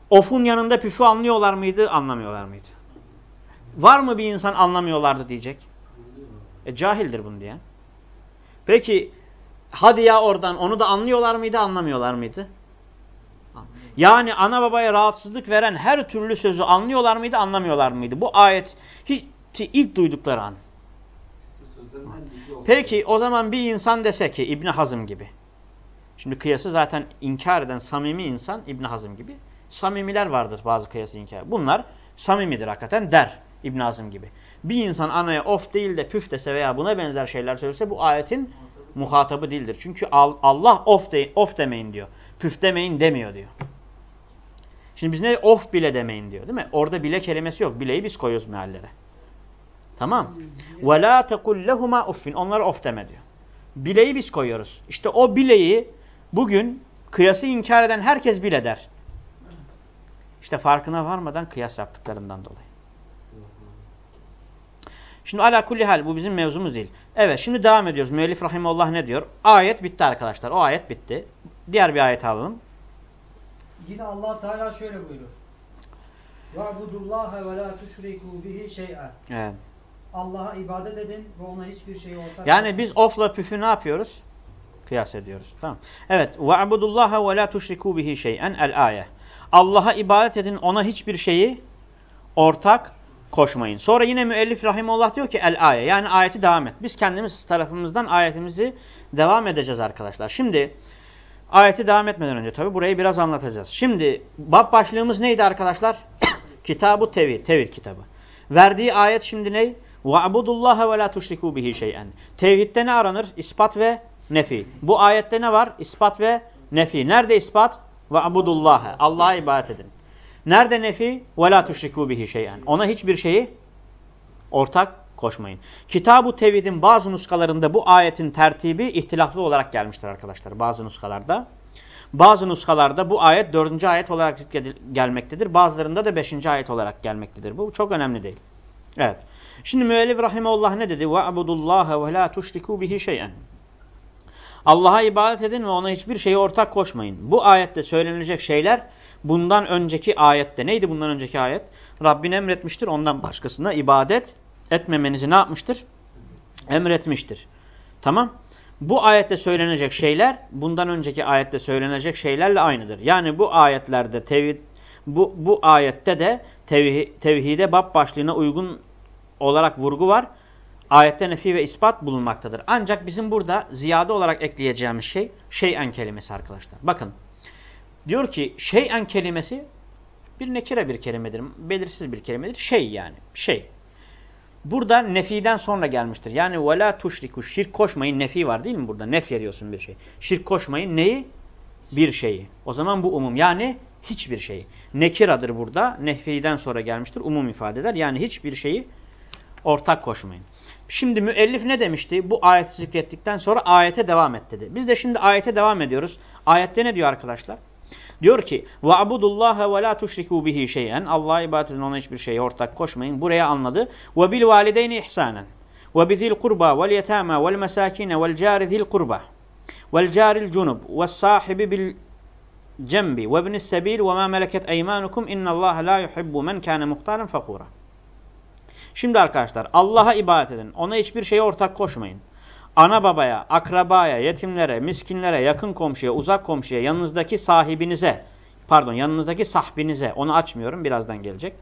[SPEAKER 1] ofun yanında püfü anlıyorlar mıydı, anlamıyorlar mıydı? Var mı bir insan anlamıyorlardı diyecek? E cahildir bunu diyen. Peki hadi ya oradan onu da anlıyorlar mıydı, anlamıyorlar mıydı? Yani ana babaya rahatsızlık veren her türlü sözü anlıyorlar mıydı, anlamıyorlar mıydı? Bu ayet ilk duydukları an. Peki o zaman bir insan dese ki İbni Hazım gibi. Şimdi kıyası zaten inkar eden samimi insan İbni Hazım gibi. Samimiler vardır bazı kıyası inkar. Bunlar samimidir hakikaten der İbni Hazım gibi. Bir insan anaya of değil de püf dese veya buna benzer şeyler söylese bu ayetin muhatabı değildir. Çünkü Allah of, de, of demeyin diyor. Püf demeyin demiyor diyor. Şimdi biz ne of bile demeyin diyor değil mi? Orada bile kelimesi yok. Bileyi biz koyuyoruz meallere. Tamam. Ve la tekul lehuma uffin. Onlara of deme diyor. Bileyi biz koyuyoruz. İşte o bileyi bugün kıyası inkar eden herkes bile der. İşte farkına varmadan kıyas yaptıklarından dolayı. Şimdi ala kulli hal bu bizim mevzumuz değil. Evet şimdi devam ediyoruz. Müellif rahimullah ne diyor? Ayet bitti arkadaşlar. O ayet bitti. Diğer bir ayet alalım.
[SPEAKER 2] Yine Allah Teala şöyle buyurur. Va'budullaha ve la tuşriku bihi şey'a.
[SPEAKER 1] Evet.
[SPEAKER 2] Allah'a ibadet edin ve ona hiçbir şey ortak
[SPEAKER 1] Yani biz ofla püfü ne yapıyoruz? Kıyas ediyoruz. Tamam. Evet. Va'budullaha ve la tuşriku bihi şey'en el ayet. Allah'a ibadet edin ona hiçbir şeyi ortak koşmayın. Sonra yine müellif rahimullah diyor ki el aye yani ayeti devam et. Biz kendimiz tarafımızdan ayetimizi devam edeceğiz arkadaşlar. Şimdi ayeti devam etmeden önce tabi burayı biraz anlatacağız. Şimdi bab başlığımız neydi arkadaşlar? Kitab-ı Tevhid. Tevhid kitabı. Verdiği ayet şimdi ne? وَعْبُدُ اللّٰهَ وَلَا تُشْرِكُوا بِهِ شَيْئًا Tevhidde ne aranır? İspat ve nefi. Bu ayette ne var? İspat ve nefi. Nerede ispat? وَعْبُدُ اللّٰهَ Allah'a ibadet edin. Nerede nefi? وَلَا تُشْرِكُوا بِهِ شَيْئًا Ona hiçbir şeyi ortak koşmayın. Kitab-ı Tevhid'in bazı nuskalarında bu ayetin tertibi ihtilaflı olarak gelmiştir arkadaşlar. Bazı nuskalarda. Bazı nuskalarda bu ayet dördüncü ayet olarak gelmektedir. Bazılarında da beşinci ayet olarak gelmektedir. Bu çok önemli değil. Evet. Şimdi müellif rahimeullah ne dedi? وَعْبُدُ اللّٰهَ وَلَا تُشْرِكُوا بِهِ شَيْئًا Allah'a ibadet edin ve ona hiçbir şeyi ortak koşmayın. Bu ayette söylenilecek şeyler bundan önceki ayette. Neydi bundan önceki ayet? Rabbin emretmiştir ondan başkasına ibadet etmemenizi ne yapmıştır? Emretmiştir. Tamam. bu ayette söylenecek şeyler bundan önceki ayette söylenecek şeylerle aynıdır. Yani bu ayetlerde tevhid bu, bu ayette de tevhid, tevhide bab başlığına uygun olarak vurgu var. Ayette nefi ve ispat bulunmaktadır. Ancak bizim burada ziyade olarak ekleyeceğimiz şey şeyen kelimesi arkadaşlar. Bakın diyor ki şeyen kelimesi bir nekire bir kelimedir. Belirsiz bir kelimedir. Şey yani. Şey burada nefiden sonra gelmiştir. Yani ve la tuşriku şirk koşmayın nefi var değil mi burada? Nef ediyorsun bir şey. Şirk koşmayın neyi? Bir şeyi. O zaman bu umum yani hiçbir şeyi. Nekiradır burada. Nefiden sonra gelmiştir. Umum ifade eder. Yani hiçbir şeyi ortak koşmayın. Şimdi müellif ne demişti? Bu ayeti zikrettikten sonra ayete devam et dedi. Biz de şimdi ayete devam ediyoruz. Ayette ne diyor arkadaşlar? Diyor ki وَعْبُدُ اللّٰهَ وَلَا تُشْرِكُوا بِهِ شَيْئًا Allah'a ibadet edin ona hiçbir şeyi ortak koşmayın. Buraya anladı. وَبِالْوَالِدَيْنِ اِحْسَانًا وَبِذِي الْقُرْبَى وَالْيَتَامَى وَالْمَسَاكِينَ وَالْجَارِ ذِي الْقُرْبَى وَالْجَارِ الْجُنُبِ وَالصَّاحِبِ بِالْجَنْبِ وَابْنِ السَّبِيلِ وَمَا مَلَكَتْ اَيْمَانُكُمْ اِنَّ اللّٰهَ لَا يُحِبُّ مَنْ كَانَ مُخْتَارًا فَخُورًا Şimdi arkadaşlar Allah'a ibadet edin. Ona hiçbir şeye ortak koşmayın. Ana babaya, akrabaya, yetimlere, miskinlere, yakın komşuya, uzak komşuya, yanınızdaki sahibinize, pardon yanınızdaki sahbinize, onu açmıyorum birazdan gelecek.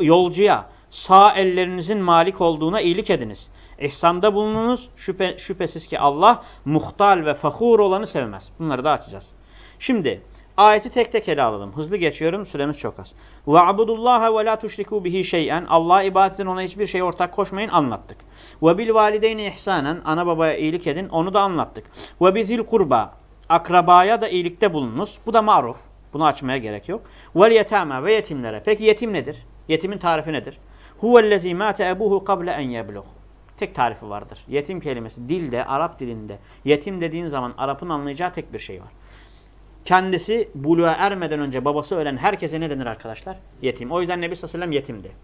[SPEAKER 1] Yolcuya, sağ ellerinizin malik olduğuna iyilik ediniz. İhsanda bulununuz. Şüphe, şüphesiz ki Allah muhtal ve fahur olanı sevmez. Bunları da açacağız. Şimdi Ayeti tek tek ele alalım. Hızlı geçiyorum. Süremiz çok az. وَعْبُدُ اللّٰهَ وَلَا تُشْرِكُوا بِهِ شَيْئًا Allah'a ibadetin ona hiçbir şey ortak koşmayın anlattık. وَبِالْوَالِدَيْنِ ihsanen Ana babaya iyilik edin. Onu da anlattık. وَبِذِلْ kurba Akrabaya da iyilikte bulunuz. Bu da maruf. Bunu açmaya gerek yok. وَالْيَتَامَ Ve yetimlere. Peki yetim nedir? Yetimin tarifi nedir? هُوَ الَّذ۪ي مَاتَ اَبُوهُ قَبْلَ اَنْ يَبْلُغ Tek tarifi vardır. Yetim kelimesi dilde, Arap dilinde. Yetim dediğin zaman Arap'ın anlayacağı tek bir şey var kendisi buluğa ermeden önce babası ölen herkese ne denir arkadaşlar? Yetim. O yüzden Nebi sallallahu aleyhi ve sellem yetimdi.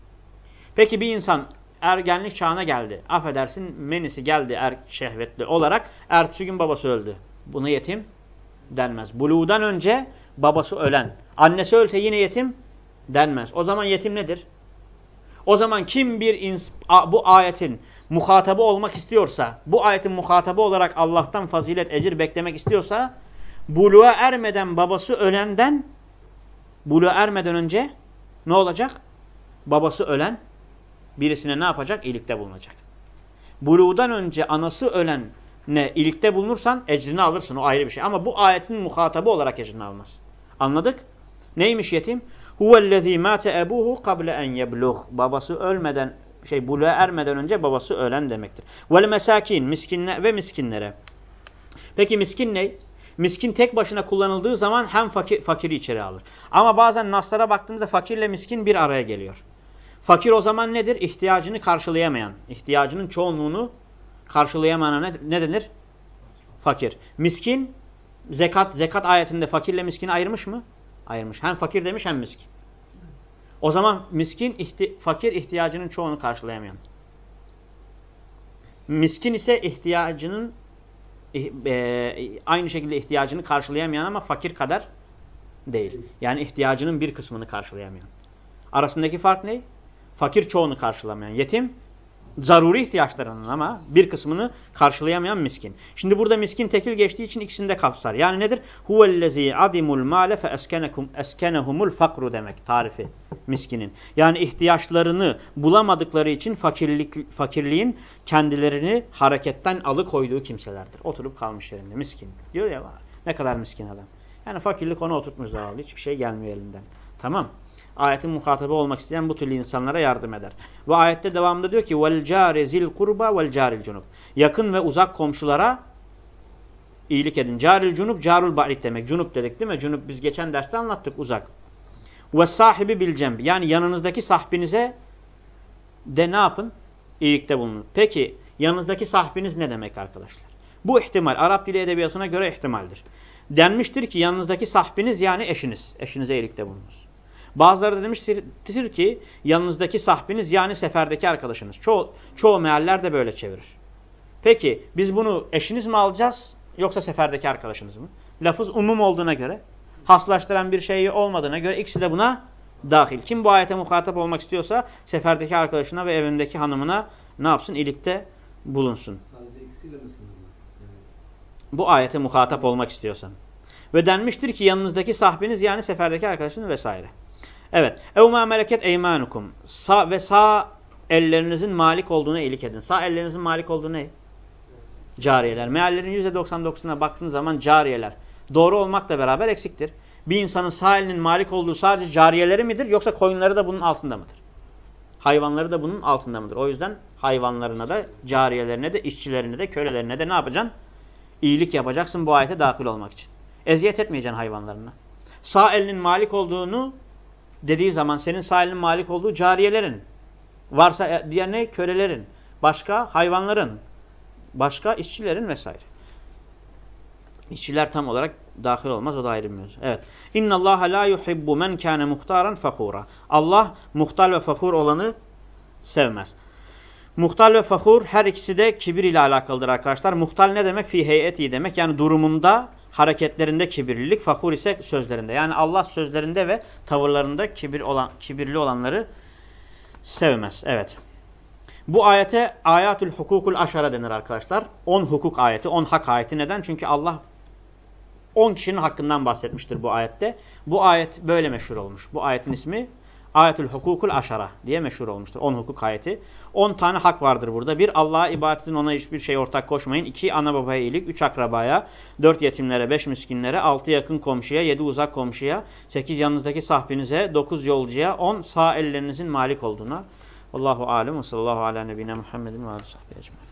[SPEAKER 1] Peki bir insan ergenlik çağına geldi. Affedersin menisi geldi er şehvetli olarak. Ertesi gün babası öldü. Buna yetim denmez. Buluğdan önce babası ölen. Annesi ölse yine yetim denmez. O zaman yetim nedir? O zaman kim bir bu ayetin muhatabı olmak istiyorsa, bu ayetin muhatabı olarak Allah'tan fazilet, ecir beklemek istiyorsa buluğa ermeden babası ölenden buluğa ermeden önce ne olacak? Babası ölen birisine ne yapacak? İyilikte bulunacak. Buluğdan önce anası ölen ne iyilikte bulunursan ecrini alırsın. O ayrı bir şey. Ama bu ayetin muhatabı olarak ecrini almaz. Anladık? Neymiş yetim? Huvellezî mâte ebûhu kable en yeblugh. Babası ölmeden şey buluğa ermeden önce babası ölen demektir. Vel mesâkin miskinle ve miskinlere. Peki miskin ne? Miskin tek başına kullanıldığı zaman hem fakir, fakiri içeri alır. Ama bazen naslara baktığımızda fakirle miskin bir araya geliyor. Fakir o zaman nedir? İhtiyacını karşılayamayan. ihtiyacının çoğunluğunu karşılayamayana ne, ne denir? Fakir. Miskin, zekat, zekat ayetinde fakirle miskini ayırmış mı? Ayırmış. Hem fakir demiş hem miskin. O zaman miskin, ihti fakir ihtiyacının çoğunu karşılayamayan. Miskin ise ihtiyacının e, aynı şekilde ihtiyacını karşılayamayan ama fakir kadar değil. Yani ihtiyacının bir kısmını karşılayamayan. Arasındaki fark ne? Fakir çoğunu karşılamayan. Yetim zaruri ihtiyaçlarının ama bir kısmını karşılayamayan miskin. Şimdi burada miskin tekil geçtiği için ikisini de kapsar. Yani nedir? Huvellezî adimul mâle fe eskenehumul fakru demek tarifi miskinin. Yani ihtiyaçlarını bulamadıkları için fakirlik, fakirliğin kendilerini hareketten alıkoyduğu kimselerdir. Oturup kalmış yerinde miskin. Diyor ya ne kadar miskin adam. Yani fakirlik onu oturtmuş zavallı. Hiçbir şey gelmiyor elinden. Tamam ayetin muhatabı olmak isteyen bu türlü insanlara yardım eder. Ve ayette devamında diyor ki vel zil kurba vel caril. Yakın ve uzak komşulara iyilik edin. Caril cunub carul ba'id demek. Cunub dedik değil mi? Cunub biz geçen derste anlattık uzak. Ve sahibi bil cemb. Yani yanınızdaki sahbinize de ne yapın? İyilikte bulunun. Peki yanınızdaki sahbiniz ne demek arkadaşlar? Bu ihtimal Arap dili edebiyatına göre ihtimaldir. Denmiştir ki yanınızdaki sahbiniz yani eşiniz. Eşinize iyilikte bulunuz. Bazıları da demiştir ki yanınızdaki sahbiniz yani seferdeki arkadaşınız. Çoğu, çoğu mealler de böyle çevirir. Peki biz bunu eşiniz mi alacağız yoksa seferdeki arkadaşınız mı? Lafız umum olduğuna göre, haslaştıran bir şey olmadığına göre ikisi de buna dahil. Kim bu ayete muhatap olmak istiyorsa seferdeki arkadaşına ve evindeki hanımına ne yapsın? İyilikte bulunsun.
[SPEAKER 5] Sadece ikisiyle mi sınırlı?
[SPEAKER 1] Bu ayete muhatap olmak istiyorsan. Ve denmiştir ki yanınızdaki sahbiniz yani seferdeki arkadaşınız vesaire. Evet. Ev ma meleket eymanukum. Sağ ve sağ ellerinizin malik olduğuna iyilik edin. Sağ ellerinizin malik olduğu ne? Cariyeler. Meallerin %99'una baktığınız zaman cariyeler. Doğru olmakla beraber eksiktir. Bir insanın sağ elinin malik olduğu sadece cariyeleri midir yoksa koyunları da bunun altında mıdır? Hayvanları da bunun altında mıdır? O yüzden hayvanlarına da, cariyelerine de, işçilerine de, kölelerine de ne yapacaksın? İyilik yapacaksın bu ayete dahil olmak için. Eziyet etmeyeceksin hayvanlarına. Sağ elinin malik olduğunu dediği zaman senin sağ elinin malik olduğu cariyelerin. Varsa e, diğer ne? Kölelerin. Başka hayvanların. Başka işçilerin vesaire. İşçiler tam olarak dahil olmaz. O da ayrı mevzu. Evet. İnna Allah la yuhibbu men kana muhtaran fakhura. Allah muhtal ve fakhur olanı sevmez. Muhtal ve fakhur her ikisi de kibir ile alakalıdır arkadaşlar. Muhtal ne demek? Fi heyeti demek. Yani durumunda, hareketlerinde kibirlilik. Fakhur ise sözlerinde. Yani Allah sözlerinde ve tavırlarında kibir olan, kibirli olanları sevmez. Evet. Bu ayete ayatül hukukul aşara denir arkadaşlar. 10 hukuk ayeti, 10 hak ayeti. Neden? Çünkü Allah 10 kişinin hakkından bahsetmiştir bu ayette. Bu ayet böyle meşhur olmuş. Bu ayetin ismi Ayetül Hukukul Aşara diye meşhur olmuştur. 10 hukuk ayeti. 10 tane hak vardır burada. Bir, Allah'a ibadetin ona hiçbir şey ortak koşmayın. İki, ana babaya iyilik. Üç, akrabaya. Dört, yetimlere. Beş, miskinlere. Altı, yakın komşuya. Yedi, uzak komşuya. Sekiz, yanınızdaki sahbinize. Dokuz, yolcuya. On, sağ ellerinizin malik olduğuna. Allahu alem ve sallallahu ala nebine Muhammedin ve aleyhi.